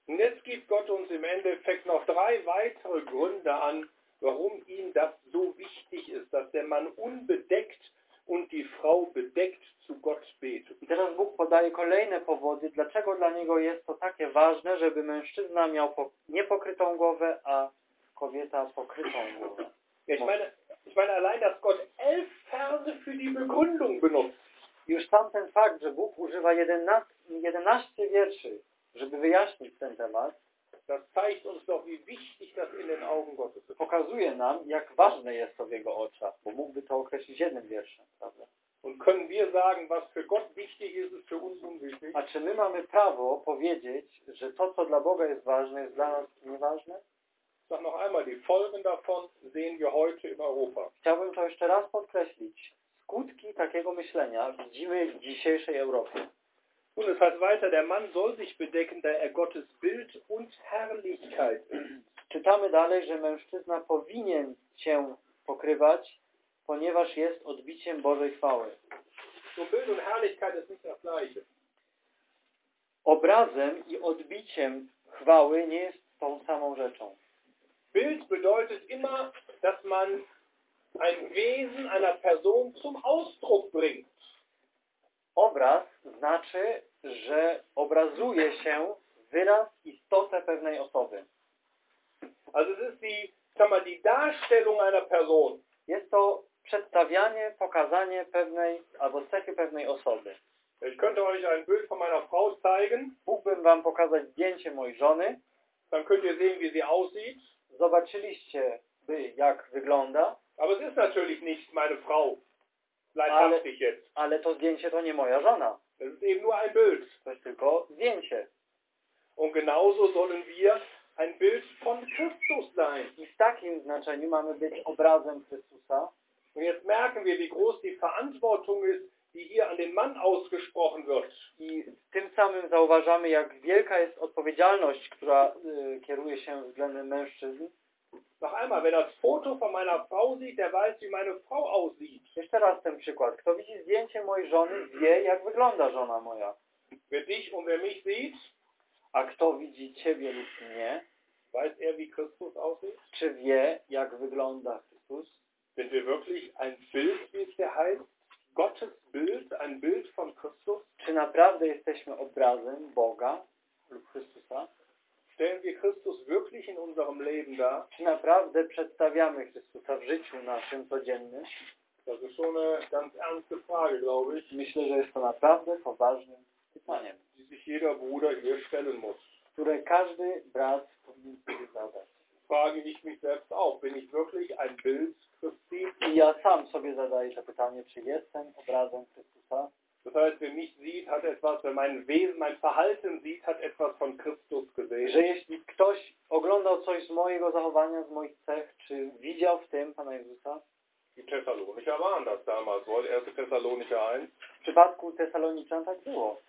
Und jetzt gibt Gott uns im Endeffekt noch drei weitere Gründe an, warum ihm das so wichtig ist, dass der Mann unbedeckt und die Frau bedeckt zu Gott betet. I teraz Bóg podaje kolejne powody, dlaczego dla Niego jest to takie ważne, żeby mężczyzna miał po, niepokrytą głowę, a kobieta pokrytą głowę. Ja, ich meine, ich meine allein, dass Gott elf Verse für die Begründung benutzt. Już sam ten fakt, że Bóg używa 11, 11 wierszy, żeby wyjaśnić ten temat, Das zeigt uns doch, wie wichtig das in den Augen Gottes ist. pokazuje nam, jak ważne jest to w Jego oczach, bo mógłby to określić jednym wierszem, prawda? Und können wir sagen, was für Gott wichtig ist, ist für uns unwichtig? A czy my mamy prawo powiedzieć, że to, co dla Boga jest ważne, jest dla nas nieważne? Sage noch einmal, die Folgen davon sehen wir heute in Europa. Chciałbym to jeszcze raz podkreślić. Skutki takiego myślenia widzimy w dzisiejszej Europie. Nun, es heißt weiter, der Mann soll sich bedecken, da er Gottes Bild und Herrlichkeit ist. Czytamy dalej, że mężczyzna powinien się pokrywać, ponieważ jest odbiciem Bożej chwały. Bild und Herrlichkeit ist nicht das Gleiche. Obrazem i odbiciem chwały nie jest tą samą rzeczą. Bild bedeutet immer, dass man ein Wesen einer Person zum Ausdruck bringt. Obraz znaczy, że obrazuje się wyraz, istotę pewnej osoby. Also es ist die, Darstellung einer Person. Jest to przedstawianie, pokazanie pewnej albo cechy pewnej osoby. Ich könnte euch ein Bild von meiner Frau zeigen, Mógłbym wam pokazać zdjęcie mojej żony. dann könnt ihr sehen, wie sie aussieht. Zobaczyliście by jak wygląda, Aber es ist natürlich nicht meine Frau. Jetzt. ale to zdjęcie to nie moja żona. Das ist eben nur ein Bild. To jest tylko zdjęcie. Und genauso sollen wir ein Bild von Christus sein. I w takim znaczeniu mamy być obrazem Chrystusa. Und jetzt merken wir, wie groß die Verantwortung ist, die hier an den Mann ausgesprochen wird. I tym samym zauważamy, jak wielka jest odpowiedzialność, która y, kieruje się względem mężczyzn. Noch einmal, wer das Foto von meiner Frau sieht, der weiß, wie meine Frau aussieht. Jeszcze raz ten przykład. Kto widzi zdjęcie mojej żony, wie, jak wygląda żona moja. Wer dich und wer mich sieht, A kto widzi ciebie lub mnie, weiß er, wie Christus aussieht. czy wie, jak wygląda Chrystus? Sind wir wirklich ein Bild, wie es hier heißt? Gottes Bild, ein Bild von Christus? Czy naprawdę jesteśmy obrazem Boga lub Chrystusa? Stellen wir Christus wirklich in unserem Leben dar? Czy naprawdę przedstawiamy Chrystusa w życiu naszym codziennym? Das ist schon eine ganz ernste Frage, glaube ich, Myślę, że jest to naprawdę poważnym pytaniem, die sich jeder Bruder hier stellen muss. które każdy brat powinien sobie zadać. Frage ich mich selbst auch. Bin ich wirklich ein Bild Christi? I ja sam sobie zadaję to pytanie, czy jestem obrazem Chrystusa? Das heißt, wer mich sieht, hat etwas, wer mein Wesen, mein Verhalten sieht, hat etwas von Christus gesehen. Że jeśli ktoś oglądał coś z mojego zachowania, z moich cech, czy widział w tym Pana Jezusa? Die Thessalonicher waren das damals, wohl 1. Thessalonicher 1. W przypadku Tesaloniczan tak było.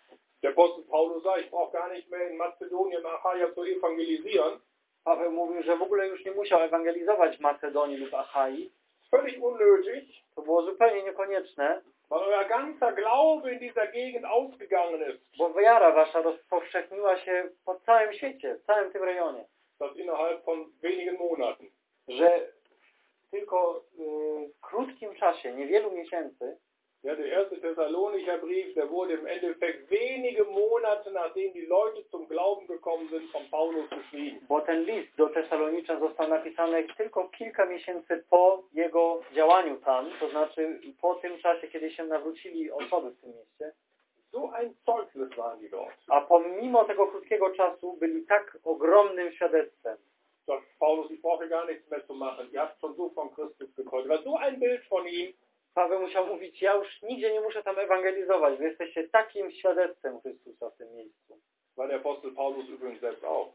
Der Apostel Paulus sagt, ich brauche gar nicht mehr in Mazedonien, Achaia zu evangelisieren. Paweł mówił, że w ogóle już nie musiał ewangelizować Macedonii lub Achai. Völlig unnötig, To było zupełnie niekonieczne, weil euer ganzer Glaube in dieser Gegend ausgegangen ist. bo wiara wasza rozpowszechniła się po całym świecie, w całym tym rejonie. Das innerhalb von wenigen Monaten. Że tylko y, w krótkim czasie, niewielu miesięcy, Ja, der erste Thessalonicher Brief, der wurde im Endeffekt wenige Monate nachdem die Leute zum Glauben gekommen sind, von Paulus geschrieben. bo ten list do Tesaloniczan został napisany tylko kilka miesięcy po jego działaniu tam, to znaczy po tym czasie, kiedy się nawrócili osoby w tym mieście. So ein Zeugnis waren die dort. A pomimo tego krótkiego czasu byli tak ogromnym świadectwem. Sagt Paulus, ich brauche gar nichts mehr zu machen. Ihr habt schon so von Christus gekreuzt. War so ein Bild von ihm. Paweł musiał mówić, ja już nigdzie nie muszę tam ewangelizować, wy jesteście takim świadectwem Chrystusa w tym miejscu. War der Apostel Paulus übrigens selbst auch.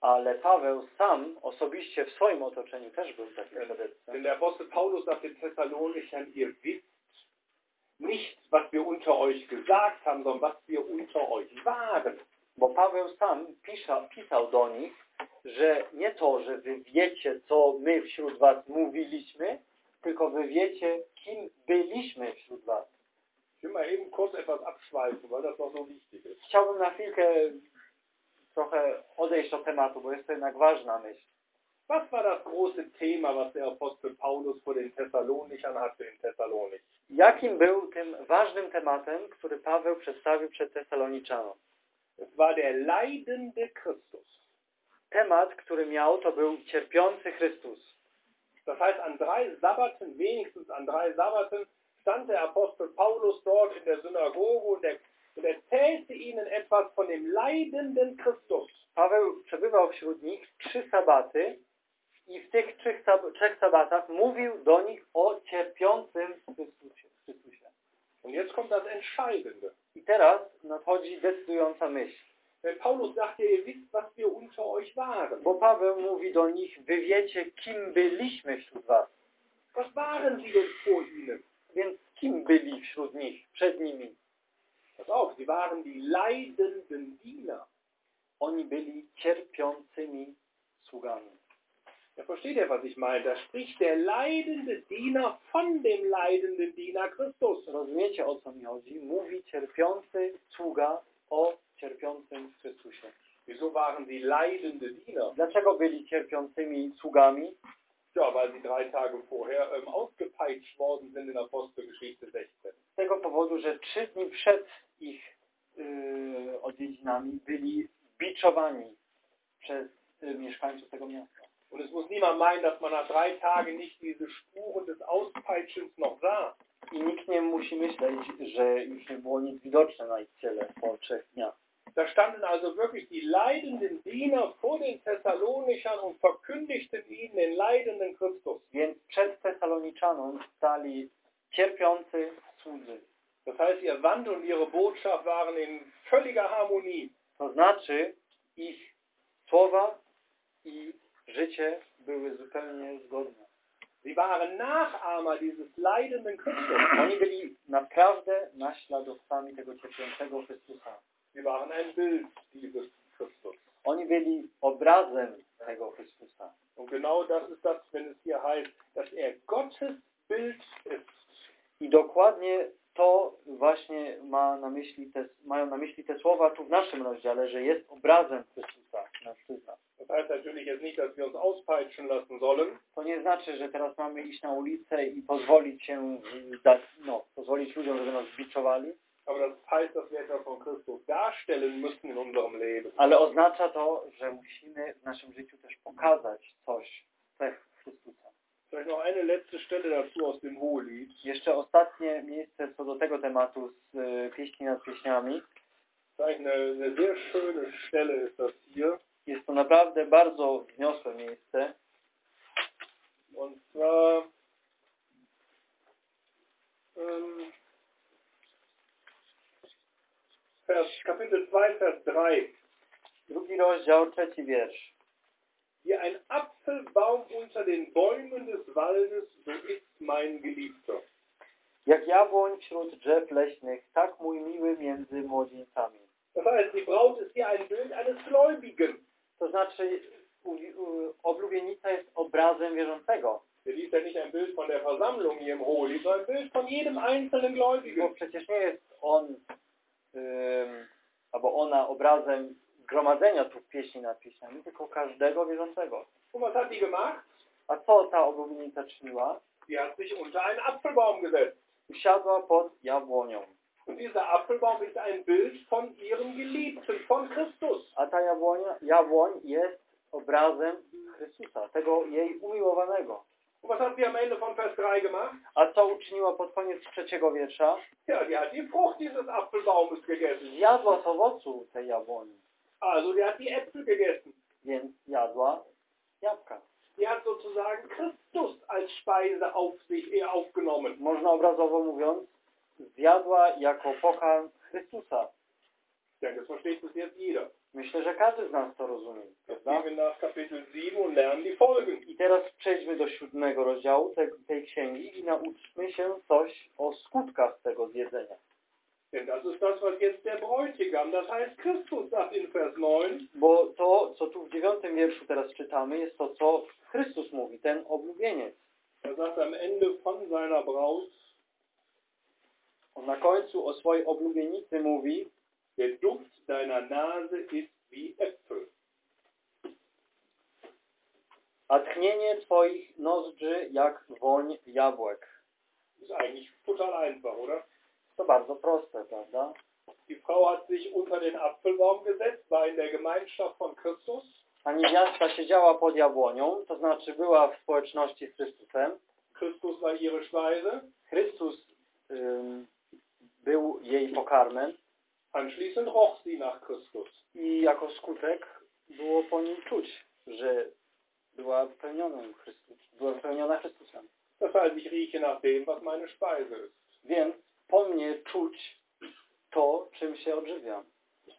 Ale Paweł sam osobiście w swoim otoczeniu też był takim świadectwem. Denn der Apostel Paulus sagt den Thessalonichern, ihr wisst nicht, was wir unter euch gesagt haben, sondern was wir unter euch waren. Bo Paweł sam pisał, pisał do nich, że nie to, że wy wiecie, co my wśród was mówiliśmy, tylko wy wiecie, kim byliśmy wśród was. Chciałbym na chwilkę trochę odejść od tematu, bo jest to jednak ważna myśl. Was war das große Thema, was der Apostel Paulus vor den hatte in Thessalonik? Jakim był tym ważnym tematem, który Paweł przedstawił przed Tesaloniczanom? Es war der leidende Christus. Temat, który miał, to był cierpiący Chrystus. Das heißt, an drei Sabbaten, wenigstens an drei Sabbaten, stand der Apostel Paulus dort in der Synagoge und, er, und erzählte ihnen etwas von dem leidenden Christus. Paweł przebywał wśród nich trzy sabaty i w tych trzech, trzech sabatach mówił do nich o cierpiącym. Chrystusie. Und jetzt kommt das Entscheidende. I teraz nadchodzi decydująca myśl. Paulus sagte, ihr wisst, was wir unter euch waren. Bo Paweł mówi do nich, wy wiecie, kim byliśmy wśród was. Was waren sie denn vor ihnen? Więc kim byli wśród nich, przed nimi? Pass auf, sie waren die leidenden Diener. Oni byli cierpiącymi sługami. Ja, versteht ihr, was ich meine? Da spricht der leidende Diener von dem leidenden Diener Christus. Rozumiecie, o co mi chodzi? Mówi cierpiący sługa o cierpiącym Chrystusie. Wieso waren sie leidende Diener? Dlaczego byli cierpiącymi sługami? Ja, weil sie drei Tage vorher ähm, ausgepeitscht worden sind in Apostelgeschichte 16. Z tego powodu, że trzy dni przed ich yy, odwiedzinami byli biczowani przez yy, mieszkańców tego miasta. Und es muss niemand meinen, dass man nach drei Tagen nicht diese Spuren des Auspeitschens noch sah. I nikt nie musi myśleć, że już nie było nic widoczne na ich ciele po trzech dniach. Da standen also wirklich die leidenden Diener vor den Thessalonichern und verkündigten ihnen den leidenden Christus. Więc przed Tesaloniczanów stali cierpiący słudzy. Das heißt, ihr Wand und ihre Botschaft waren in völliger Harmonie. To znaczy słowa i życie były zupełnie zgodne. Sie waren Nachahmer dieses leidenden Christus. Oni byli naprawdę naśladowcami tego cierpiącego Chrystusa. Sie waren ein Bild dieses Christus. Oni byli obrazem tego Chrystusa. Und genau das ist das, wenn es hier heißt, dass er Gottes Bild ist. I dokładnie to właśnie ma na myśli te, mają na myśli te słowa tu w naszym rozdziale, że jest obrazem Chrystusa, mężczyzna. To nie znaczy, że teraz mamy iść na ulicę i pozwolić się y, dać, no, pozwolić ludziom, żeby nas biczowali, aber das heißt, dass wir etwas von Christus darstellen müssen in unserem Leben. ale oznacza to, że musimy w naszym życiu też pokazać coś cech Chrystusa. Vielleicht noch eine letzte Stelle dazu aus dem Hohelied. Do tego tematu z y, pieśni nad pieśniami. Jest to naprawdę bardzo wzniosłe miejsce. Und zwar ähm, Vers, Kapitel 2, Vers 3. Drugi rozdział, trzeci wiersz. Wie ein Apfelbaum unter den Bäumen des Waldes, so ist mein Geliebter. Jak jabłoń wśród drzew leśnych, tak mój miły między młodzieńcami. Das heißt, die Braut ist hier ein Bild eines Gläubigen. To znaczy, u, u, oblubienica jest obrazem wierzącego. Der ist ja nicht ein Bild von der Versammlung hier im Hohelied, sondern ein Bild von jedem einzelnen Bo przecież nie jest on, ym, albo ona obrazem gromadzenia tu w pieśni nad pieśniami, tylko każdego wierzącego. Und was hat die gemacht? A co ta oblubienica czyniła? Sie hat sich unter einen Apfelbaum gesetzt. Usiadła pod jabłonią. Und dieser Apfelbaum ist ein Bild von ihrem Geliebten, von Christus. A ta jabłonia, jabłoń jest obrazem Chrystusa, tego jej umiłowanego. Und was hat sie am Ende von Vers 3 gemacht? A co uczyniła pod koniec trzeciego wiersza? Ja, die hat die Frucht dieses Apfelbaumes gegessen. Zjadła z owocu tej jabłoni, Also, die hat die Äpfel gegessen. więc jadła jabłka. Die hat sozusagen Christus als Speise auf sich äh, aufgenommen. Można obrazowo mówiąc, zjadła jako pokarm Chrystusa. Denke, das versteht bis jetzt jeder. Myślę, że każdy z nas to rozumie. Jetzt Prawda? gehen wir nach Kapitel 7 und lernen die Folgen. I teraz przejdźmy do siódmego rozdziału tej, tej księgi i nauczmy się coś o skutkach tego zjedzenia. Denn das ist das, was jetzt der Bräutigam, das heißt Christus, sagt in Vers 9. Bo to, co tu w dziewiątym wierszu teraz czytamy, jest to, co Chrystus mówi, ten oblubieniec. Er sagt am Ende von seiner Braut, On na końcu o swojej oblubienicy mówi, der Duft deiner Nase ist wie Äpfel. a tchnienie twoich nozdrzy jak woń jabłek. Ist eigentlich total einfach, oder? To bardzo proste, prawda? Die Frau hat sich unter den Apfelbaum gesetzt, war in der Gemeinschaft von Christus. A niewiasta siedziała pod jabłonią, to znaczy była w społeczności z Chrystusem. Christus war ihre Speise. Chrystus ym, był jej pokarmem Anschließend roch sie nach Christus. i jako skutek było po nim czuć, że była wypełniona Chrystus, była wypełniona Chrystusem. Das heißt, ich rieche nach dem, was meine Speise ist. Więc po mnie czuć to, czym się odżywiam.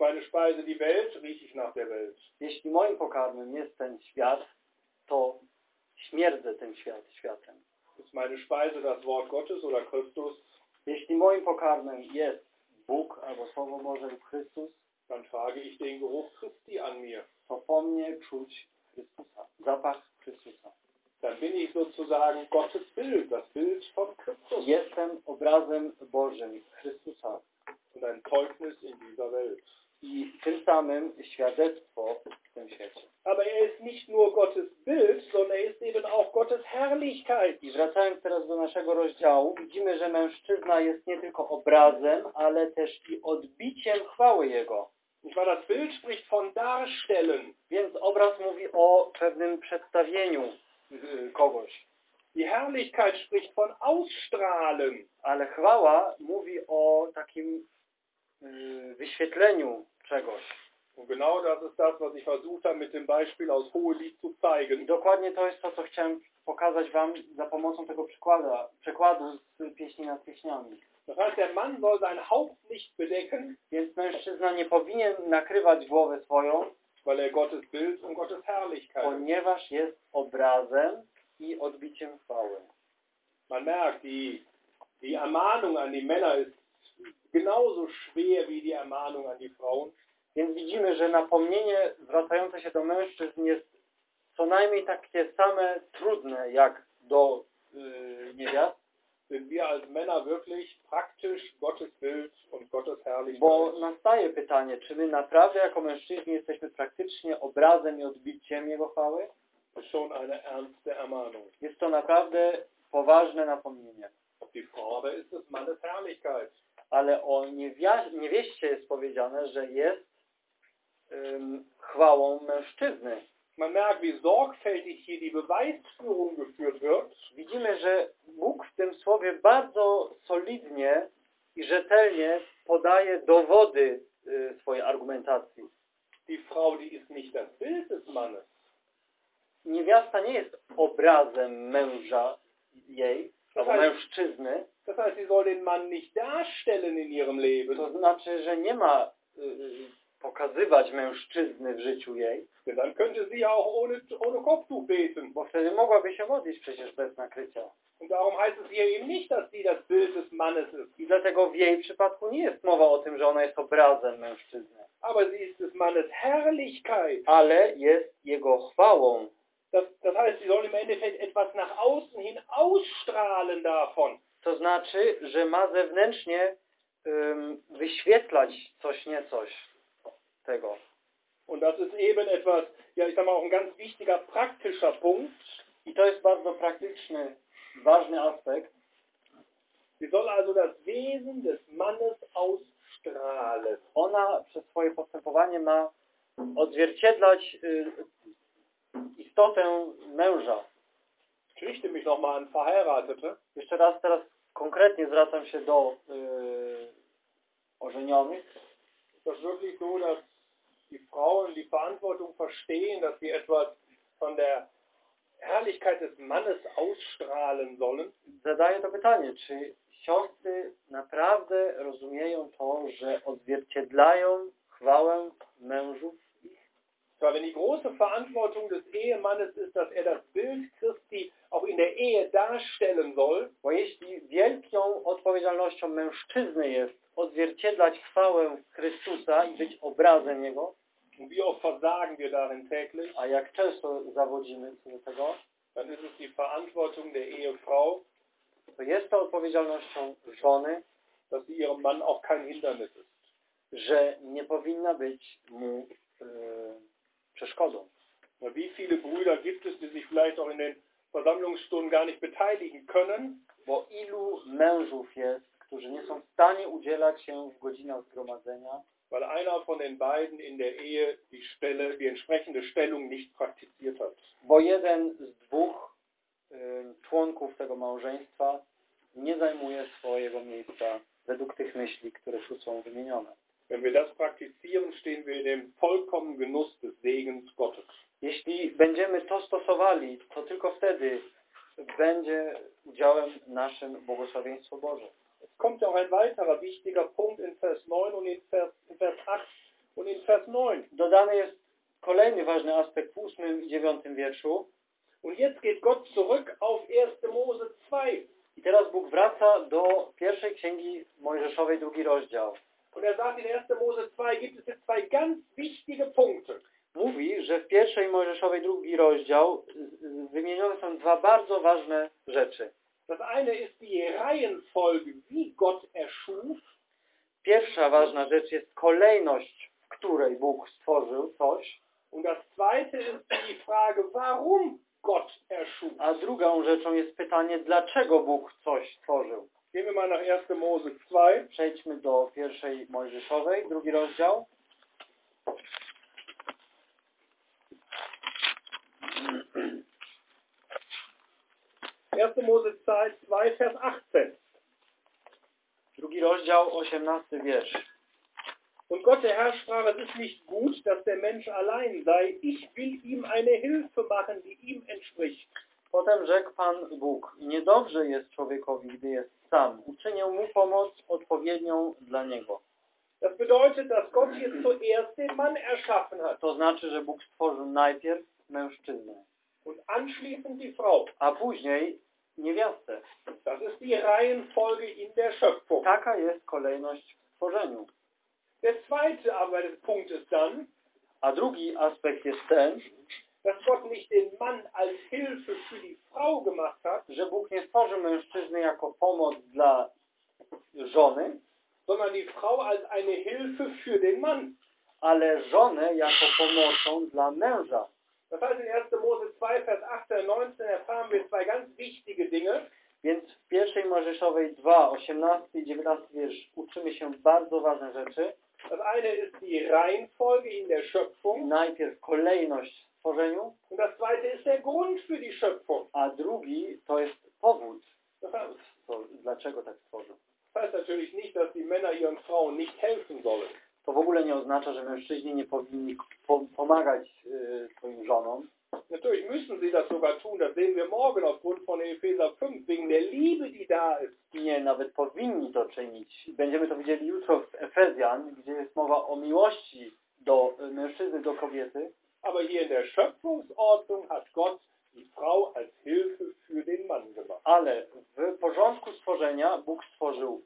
Ist meine Speise die Welt, rieche ich nach der Welt. Jeśli moim pokarmem jest ten świat, to śmierdzę tym świat, światem. Ist meine Speise das Wort Gottes oder Christus, Jeśli moim pokarmem jest Bóg albo Słowo Boże lub Chrystus, dann trage ich den Geruch Christi an mir. to po mnie czuć Chrystusa, zapach Chrystusa. Dann bin ich sozusagen Gottes Bild, das Bild von Christus Jestem obrazem Bożym Chrystusa und ein Zeugnis in dieser Welt. I tym samym świadectwo w tym świecie. Aber er ist nicht nur Gottes Bild, sondern er ist eben auch Gottes Herrlichkeit. I wracając teraz do naszego rozdziału, widzimy, że mężczyzna jest nie tylko obrazem, ale też i odbiciem chwały Jego. Wahr? Das Bild spricht von Darstellen. Więc obraz mówi o pewnym przedstawieniu y, kogoś, Die Herrlichkeit spricht von Ausstrahlen. ale chwała mówi o takim y, wyświetleniu czegoś. I dokładnie to jest to, co chciałem pokazać Wam za pomocą tego przykładu, przekładu z pieśni nad pieśniami. Das heißt, der Mann soll sein Haupt nicht bedecken, Więc mężczyzna nie powinien nakrywać głowę swoją, weil er Gottes Bild und Gottes Herrlichkeit ponieważ jest obrazem i odbiciem chwały. Man merkt, die, die Ermahnung an die Männer ist genauso schwer wie die Ermahnung an die Frauen. Więc widzimy, że napomnienie zwracające się do mężczyzn jest co najmniej takie same trudne jak do yy, niewiast, Sind wir als Männer wirklich praktisch Gottes Bild und Gottes bo nastaje pytanie, czy my naprawdę jako mężczyźni jesteśmy praktycznie obrazem i odbiciem Jego chwały? Das ist schon eine ernste Ermahnung. Jest to naprawdę poważne napomnienie. Die Frau aber ist des Mannes Herrlichkeit. Ale o niewieście jest powiedziane, że jest chwałą mężczyzny. Man merkt, wie sorgfältig hier die Beweisführung geführt wird. Widzimy, że Bóg w tym słowie bardzo solidnie i rzetelnie podaje dowody y, swojej argumentacji. Die Frau, die ist nicht das Bild des Mannes. Niewiasta nie jest obrazem męża jej, albo Tak. mężczyzny, Das heißt, sie soll den Mann nicht darstellen in ihrem Leben. to znaczy, że nie ma y, pokazywać mężczyzny w życiu jej, dann könnte sie ja auch ohne, ohne Kopftuch beten. bo wtedy mogłaby się modlić przecież bez nakrycia. Und darum heißt es hier eben nicht, dass sie das Bild des Mannes ist. I dlatego w jej przypadku nie jest mowa o tym, że ona jest obrazem mężczyzny, Aber sie ist des Mannes Herrlichkeit. ale jest jego chwałą. Das, das heißt, sie soll im Endeffekt etwas nach außen hin ausstrahlen davon. To znaczy, że ma zewnętrznie ym, wyświetlać coś, nie coś tego. Und das ist eben etwas, ja, ich sag mal, auch ein ganz wichtiger praktischer Punkt. I to jest bardzo praktyczny, ważny aspekt. Sie soll also das Wesen des Mannes ausstrahlen. Ona przez swoje postępowanie ma odzwierciedlać y, istotę męża. Ich richte mich nochmal an Verheiratete. Jeszcze raz teraz konkretnie zwracam się do y, ożenionych. Das wirklich so, dass die Frauen die Verantwortung verstehen, dass sie etwas von der Herrlichkeit des Mannes ausstrahlen sollen? Zadaję to pytanie, czy siostry naprawdę rozumieją to, że odzwierciedlają chwałę mężów ich? Zwar, wenn die große Verantwortung des Ehemannes ist, dass er das Bild Christi auch in der Ehe darstellen soll, Bo jeśli wielką odpowiedzialnością mężczyzny jest odzwierciedlać chwałę Chrystusa i być obrazem Jego, und wie oft versagen wir darin täglich, a jak często zawodzimy co do tego, dann ist es die Verantwortung der Ehefrau, to jest to odpowiedzialnością żony, dass sie ihrem Mann auch kein Hindernis ist. że nie powinna być mu e, przeszkodą. Wie viele Brüder gibt es, die sich vielleicht auch in den Versammlungsstunden gar nicht beteiligen können, Bo ilu mężów jest, którzy nie są w stanie udzielać się w godzinach zgromadzenia, weil einer von den beiden in der Ehe die Stelle, die entsprechende Stellung nicht praktiziert hat. bo jeden z dwóch y, członków tego małżeństwa nie zajmuje swojego miejsca według tych myśli, które tu są wymienione. Wenn wir das praktizieren, stehen wir in dem vollkommenen Genuss des Segens Gottes. Jeśli będziemy to stosowali, to tylko wtedy będzie udziałem naszym błogosławieństwo Boże. Kommt ja auch ein weiterer wichtiger Punkt in Vers 9 und in Vers, in Vers 8 und in Vers 9. Dodany jest kolejny ważny aspekt w ósmym i dziewiątym wierszu. Und jetzt geht Gott zurück auf 1. Mose 2. I teraz Bóg wraca do pierwszej księgi Mojżeszowej, drugi rozdział. Und er sagt in 1. Mose 2 gibt es jetzt zwei ganz wichtige Punkte. Mówi, że w pierwszej Mojżeszowej, drugi rozdział wymienione są dwa bardzo ważne rzeczy. Das eine ist die Reihenfolge, wie Gott erschuf. Pierwsza ważna rzecz jest kolejność, w której Bóg stworzył coś, Und das zweite ist die Frage, warum Gott erschuf. a drugą rzeczą jest pytanie, dlaczego Bóg coś stworzył. Gehen wir mal nach 1. Mose 2. Przejdźmy do pierwszej Mojżeszowej, drugi rozdział. Erste Mose 2, Vers 18. Drugi rozdział, osiemnasty wiersz. Und Gott der Herr sprach, es ist nicht gut, dass der Mensch allein sei. Ich will ihm eine Hilfe machen, die ihm entspricht. Potem rzekł Pan Bóg, niedobrze jest człowiekowi, gdy jest sam. Uczynię mu pomoc odpowiednią dla niego. Das bedeutet, dass Gott hier zuerst den Mann erschaffen hat To znaczy, że Bóg stworzył najpierw mężczyznę, und anschließend die Frau. a później niewiastę. Das ist die Reihenfolge in der Schöpfung. Taka jest kolejność w stworzeniu. Der zweite aber dann, A drugi aspekt jest ten, dass Gott nicht den Mann als Hilfe für die Frau gemacht hat, że Bóg nie stworzył mężczyzny jako pomoc dla żony, sondern die Frau als eine Hilfe für den Mann. ale żonę jako pomocą dla męża. Das heißt, in 1. Mose 2, Vers 18 und 19 erfahren wir zwei ganz wichtige Dinge. Więc w pierwszej Mojżeszowej 2, 18 i 19 wiersz uczymy się bardzo ważne rzeczy. Das eine ist die Reihenfolge in der Schöpfung Najpierw kolejność w stworzeniu, und das zweite ist der Grund für die Schöpfung. a drugi to jest powód, Das heißt, to, dlaczego tak stworzył. das heißt natürlich nicht, dass die Männer ihren Frauen nicht helfen sollen. To w ogóle nie oznacza, że mężczyźni nie powinni po, pomagać y, swoim żonom. Natürlich müssen sie das sogar tun, das sehen wir morgen aufgrund von Epheser 5, wegen der Liebe, die da ist. Nie, nawet powinni to czynić. Będziemy to widzieli jutro w Efezjan, gdzie jest mowa o miłości do y, mężczyzny, do kobiety. Aber hier in der Schöpfungsordnung hat Gott die Frau als Hilfe für den Mann gemacht. Ale w porządku stworzenia Bóg stworzył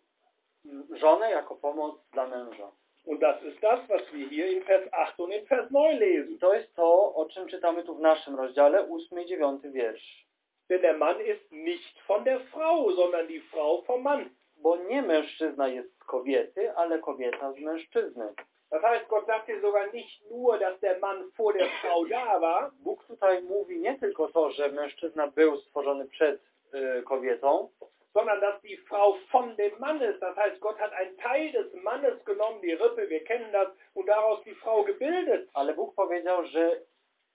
mm, żonę jako pomoc dla męża. Und das ist das, was wir hier in Vers 8 und in Vers 9 lesen. I to jest to, o czym czytamy tu w naszym rozdziale, 8 i 9 wiersz. Denn der Mann ist nicht von der Frau, sondern die Frau vom Mann. Bo nie mężczyzna jest z kobiety, ale kobieta z mężczyzny. Das heißt, Gott sagt hier sogar nicht nur, dass der Mann vor der Frau da war, Bóg tutaj mówi nie tylko to, że mężczyzna był stworzony przed y, kobietą, sondern dass die Frau von dem Mann ist. Das heißt, Gott hat einen Teil des Mannes genommen, die Rippe, wir kennen das, und daraus die Frau gebildet. ale Bóg powiedział, że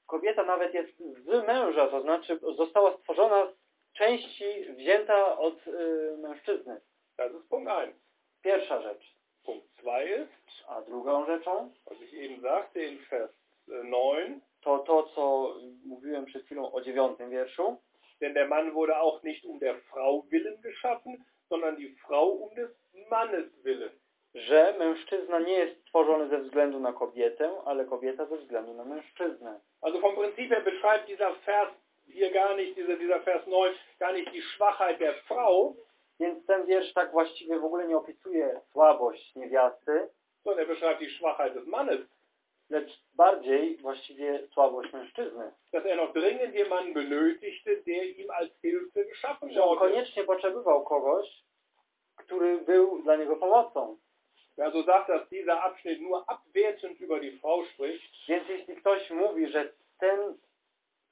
kobieta nawet jest z męża, to znaczy została stworzona z części wzięta od y, mężczyzny. Das ist Punkt 1. Pierwsza rzecz. Punkt 2 ist, A drugą rzeczą was ich eben sagte in Vers äh, 9, to to, co mówiłem przed chwilą o dziewiątym wierszu, denn der Mann wurde auch nicht um der Frau willen geschaffen, sondern die Frau um des Mannes willen. że mężczyzna nie jest stworzony ze względu na kobietę, ale kobieta ze względu na mężczyznę. Also vom Prinzip her beschreibt dieser Vers hier gar nicht, dieser, dieser Vers 9, gar nicht die Schwachheit der Frau, Więc ten wiersz tak właściwie w ogóle nie opisuje słabość niewiasty, sondern er beschreibt die Schwachheit des Mannes. Lecz bardziej właściwie słabość mężczyzny. Dass er noch dringend jemanden benötigte, der ihm als Hilfe geschaffen Że on koniecznie potrzebował kogoś, który był dla niego pomocą. Wer so sagt, dass dieser Abschnitt nur abwertend über die Frau spricht, Więc jeśli ktoś mówi, że ten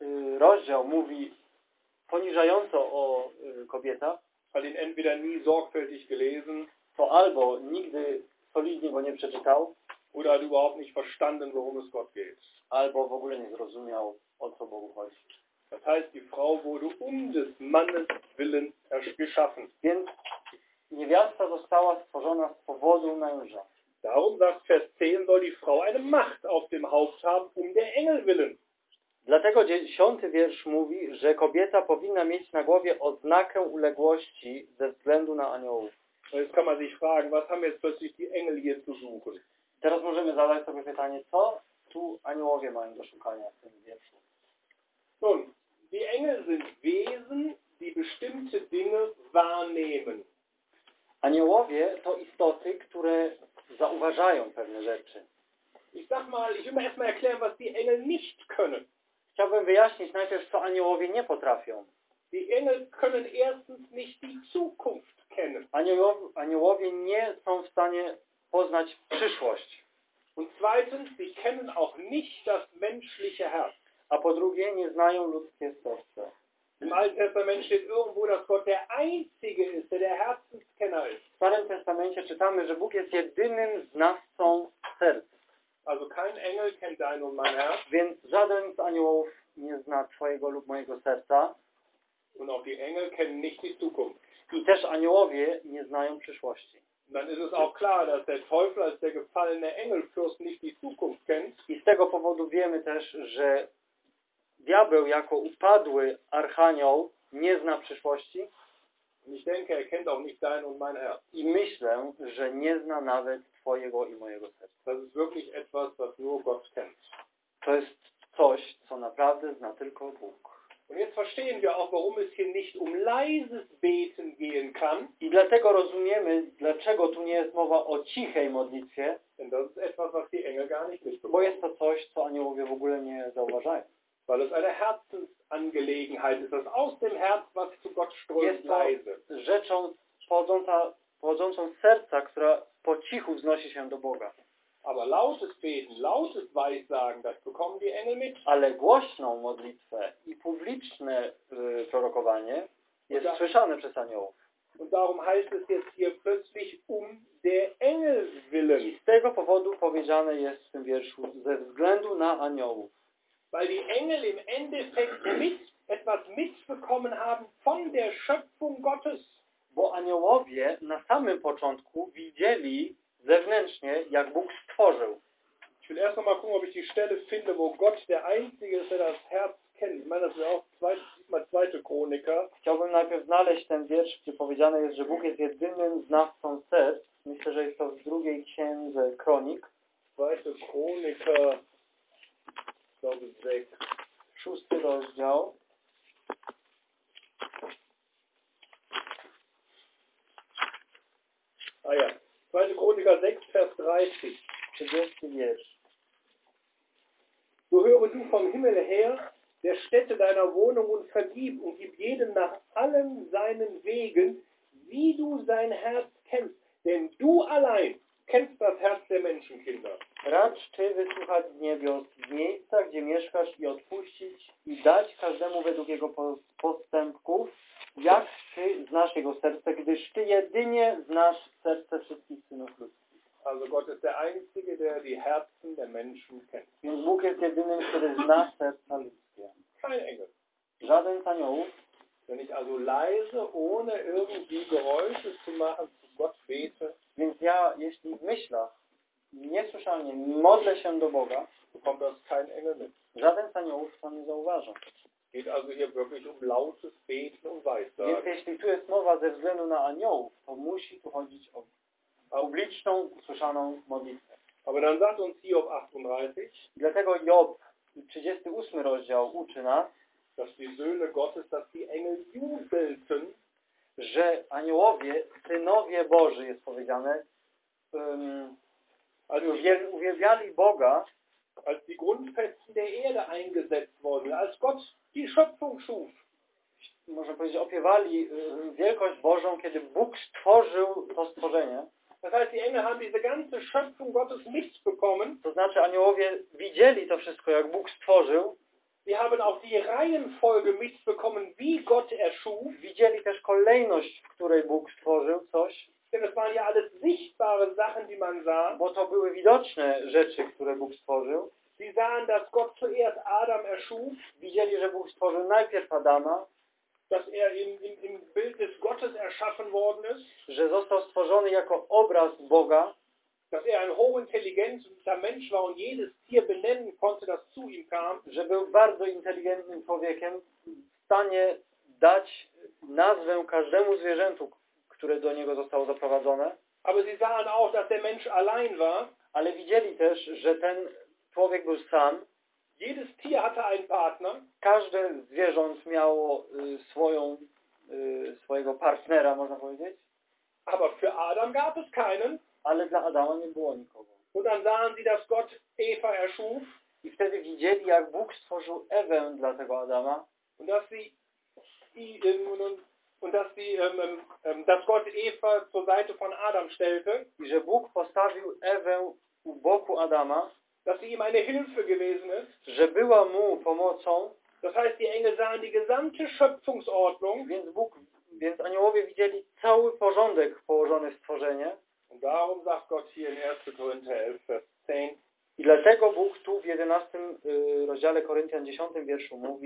y, rozdział mówi poniżająco o y, kobietach, hat ihn entweder nie sorgfältig gelesen to albo nigdy solidnie go nie przeczytał, oder hat überhaupt nicht verstanden, worum es Gott geht. albo w ogóle nie zrozumiał, o co Bogu chodzi. Das heißt, die Frau wurde um des Mannes willen geschaffen. Więc niewiasta została stworzona z powodu męża. Darum sagt Vers 10, soll die Frau eine Macht auf dem Haupt haben, um der Engel willen. Dlatego dziesiąty wiersz mówi, że kobieta powinna mieć na głowie oznakę uległości ze względu na aniołów. Jetzt kann man sich fragen, was haben jetzt plötzlich die Engel hier zu suchen? Teraz możemy zadać sobie pytanie, co tu aniołowie mają do szukania w tym wierszu? Nun, die Engel sind Wesen, die bestimmte Dinge wahrnehmen. Aniołowie to istoty, które zauważają pewne rzeczy. Ich sag mal, ich will mal erstmal erklären, was die Engel nicht können. Chciałbym wyjaśnić najpierw, co aniołowie nie potrafią. Die Engel können erstens nicht die Zukunft kennen. Aniołowie, aniołowie nie są w stanie poznać przyszłość, Und zweitens, sie kennen auch nicht das menschliche Herz. a po drugie nie znają ludzkie serce. Im Alten Testament steht irgendwo, dass Gott der Einzige ist, der der Herzenskenner ist. W Starym Testamencie czytamy, że Bóg jest jedynym znawcą serc, Also kein Engel kennt dein und mein Herz więc żaden z aniołów nie zna Twojego lub mojego serca und auch die Engel kennen nicht die Zukunft. i też aniołowie nie znają przyszłości. Und dann ist es auch klar, dass der Teufel als der gefallene Engelfürst nicht die Zukunft kennt, I z tego powodu wiemy też, że diabeł jako upadły archanioł nie zna przyszłości, ich denke, er kennt auch nicht dein und mein Herz. I myślę, że nie zna nawet Twojego i mojego serca. Das ist wirklich etwas, was nur Gott kennt. To jest coś, co naprawdę zna tylko Bóg. Und jetzt verstehen wir auch, warum es hier nicht um leises Beten gehen kann, I dlatego rozumiemy, dlaczego tu nie jest mowa o cichej modlitwie, denn das ist etwas, was die Engel gar nicht bo mitbekommen. jest to coś, co aniołowie w ogóle nie zauważają. Weil es eine Herzensangelegenheit ist, das aus dem Herz, was zu Gott strömt, leise. rzeczą pochodząca, pochodzącą z serca, która po cichu wznosi się do Boga. Aber lautes Beten, lautes Weissagen, das bekommen die Engel mit. Ale głośną modlitwę i publiczne y, prorokowanie jest Ja. słyszane przez aniołów. Und darum heißt es jetzt hier plötzlich um der Engel willen. I z tego powodu powiedziane jest w tym wierszu ze względu na aniołów. Weil die Engel im Endeffekt mit, etwas mitbekommen haben von der Schöpfung Gottes. Bo aniołowie na samym początku widzieli zewnętrznie, jak Bóg stworzył. Ich will erst noch mal gucken, ob ich die Stelle finde, wo Gott der Einzige ist, der das Herz kennt. Ich meine, das ist auch zweite, mal zweite Chroniker. Chciałbym najpierw znaleźć ten wiersz, gdzie powiedziane jest, że Bóg jest jedynym znawcą serc. Myślę, że jest to w drugiej księdze Kronik, um, als, uwiel- uwielbiali Boga, als die Grundfesten der Erde eingesetzt wurden, als Gott die Schöpfung schuf. można powiedzieć, opiewali wielkość Bożą, kiedy Bóg stworzył to stworzenie. Das heißt, die Engel haben diese ganze Schöpfung Gottes mitbekommen. To znaczy aniołowie widzieli to wszystko, jak Bóg stworzył. Sie haben auch die Reihenfolge mitbekommen, wie Gott erschuf. Widzieli też kolejność, w której Bóg stworzył coś, Denn es waren ja alles sichtbare Sachen, die man sah. bo to były widoczne rzeczy, które Bóg stworzył. Sie sahen, dass Gott zuerst Adam erschuf, Widzieli, że Bóg stworzył najpierw Adama, dass er im, im, im Bild des Gottes erschaffen worden ist, że został stworzony jako obraz Boga, dass er ein hochintelligenter Mensch war und jedes Tier benennen konnte, das zu ihm kam. że był bardzo inteligentnym człowiekiem, w stanie dać nazwę każdemu zwierzętu, które do niego zostało zaprowadzone, Aber sie sahen auch, dass der Mensch allein war. ale widzieli też, że ten człowiek był sam. Jedes Tier hatte einen Partner. Każde zwierząt miało y, swoją, y, swojego partnera, można powiedzieć, Aber für Adam gab es keinen. ale dla Adama nie było nikogo. Und dann sahen sie, dass Gott Eva erschuf I wtedy widzieli, jak Bóg stworzył Ewę dla tego Adama und dass sie i- und, und dass sie, ähm, ähm, dass Gott Eva zur Seite von Adam stellte, i że Bóg postawił Ewę u boku Adama, dass sie ihm eine Hilfe gewesen ist. że była mu pomocą, Das heißt, die Engel sahen die gesamte Schöpfungsordnung. Więc Bóg, więc aniołowie widzieli cały porządek położony w stworzenie. Und darum sagt Gott hier in 1. Korinther 11, Vers 10, i dlatego Bóg tu w 11 y, rozdziale Koryntian 10 wierszu mówi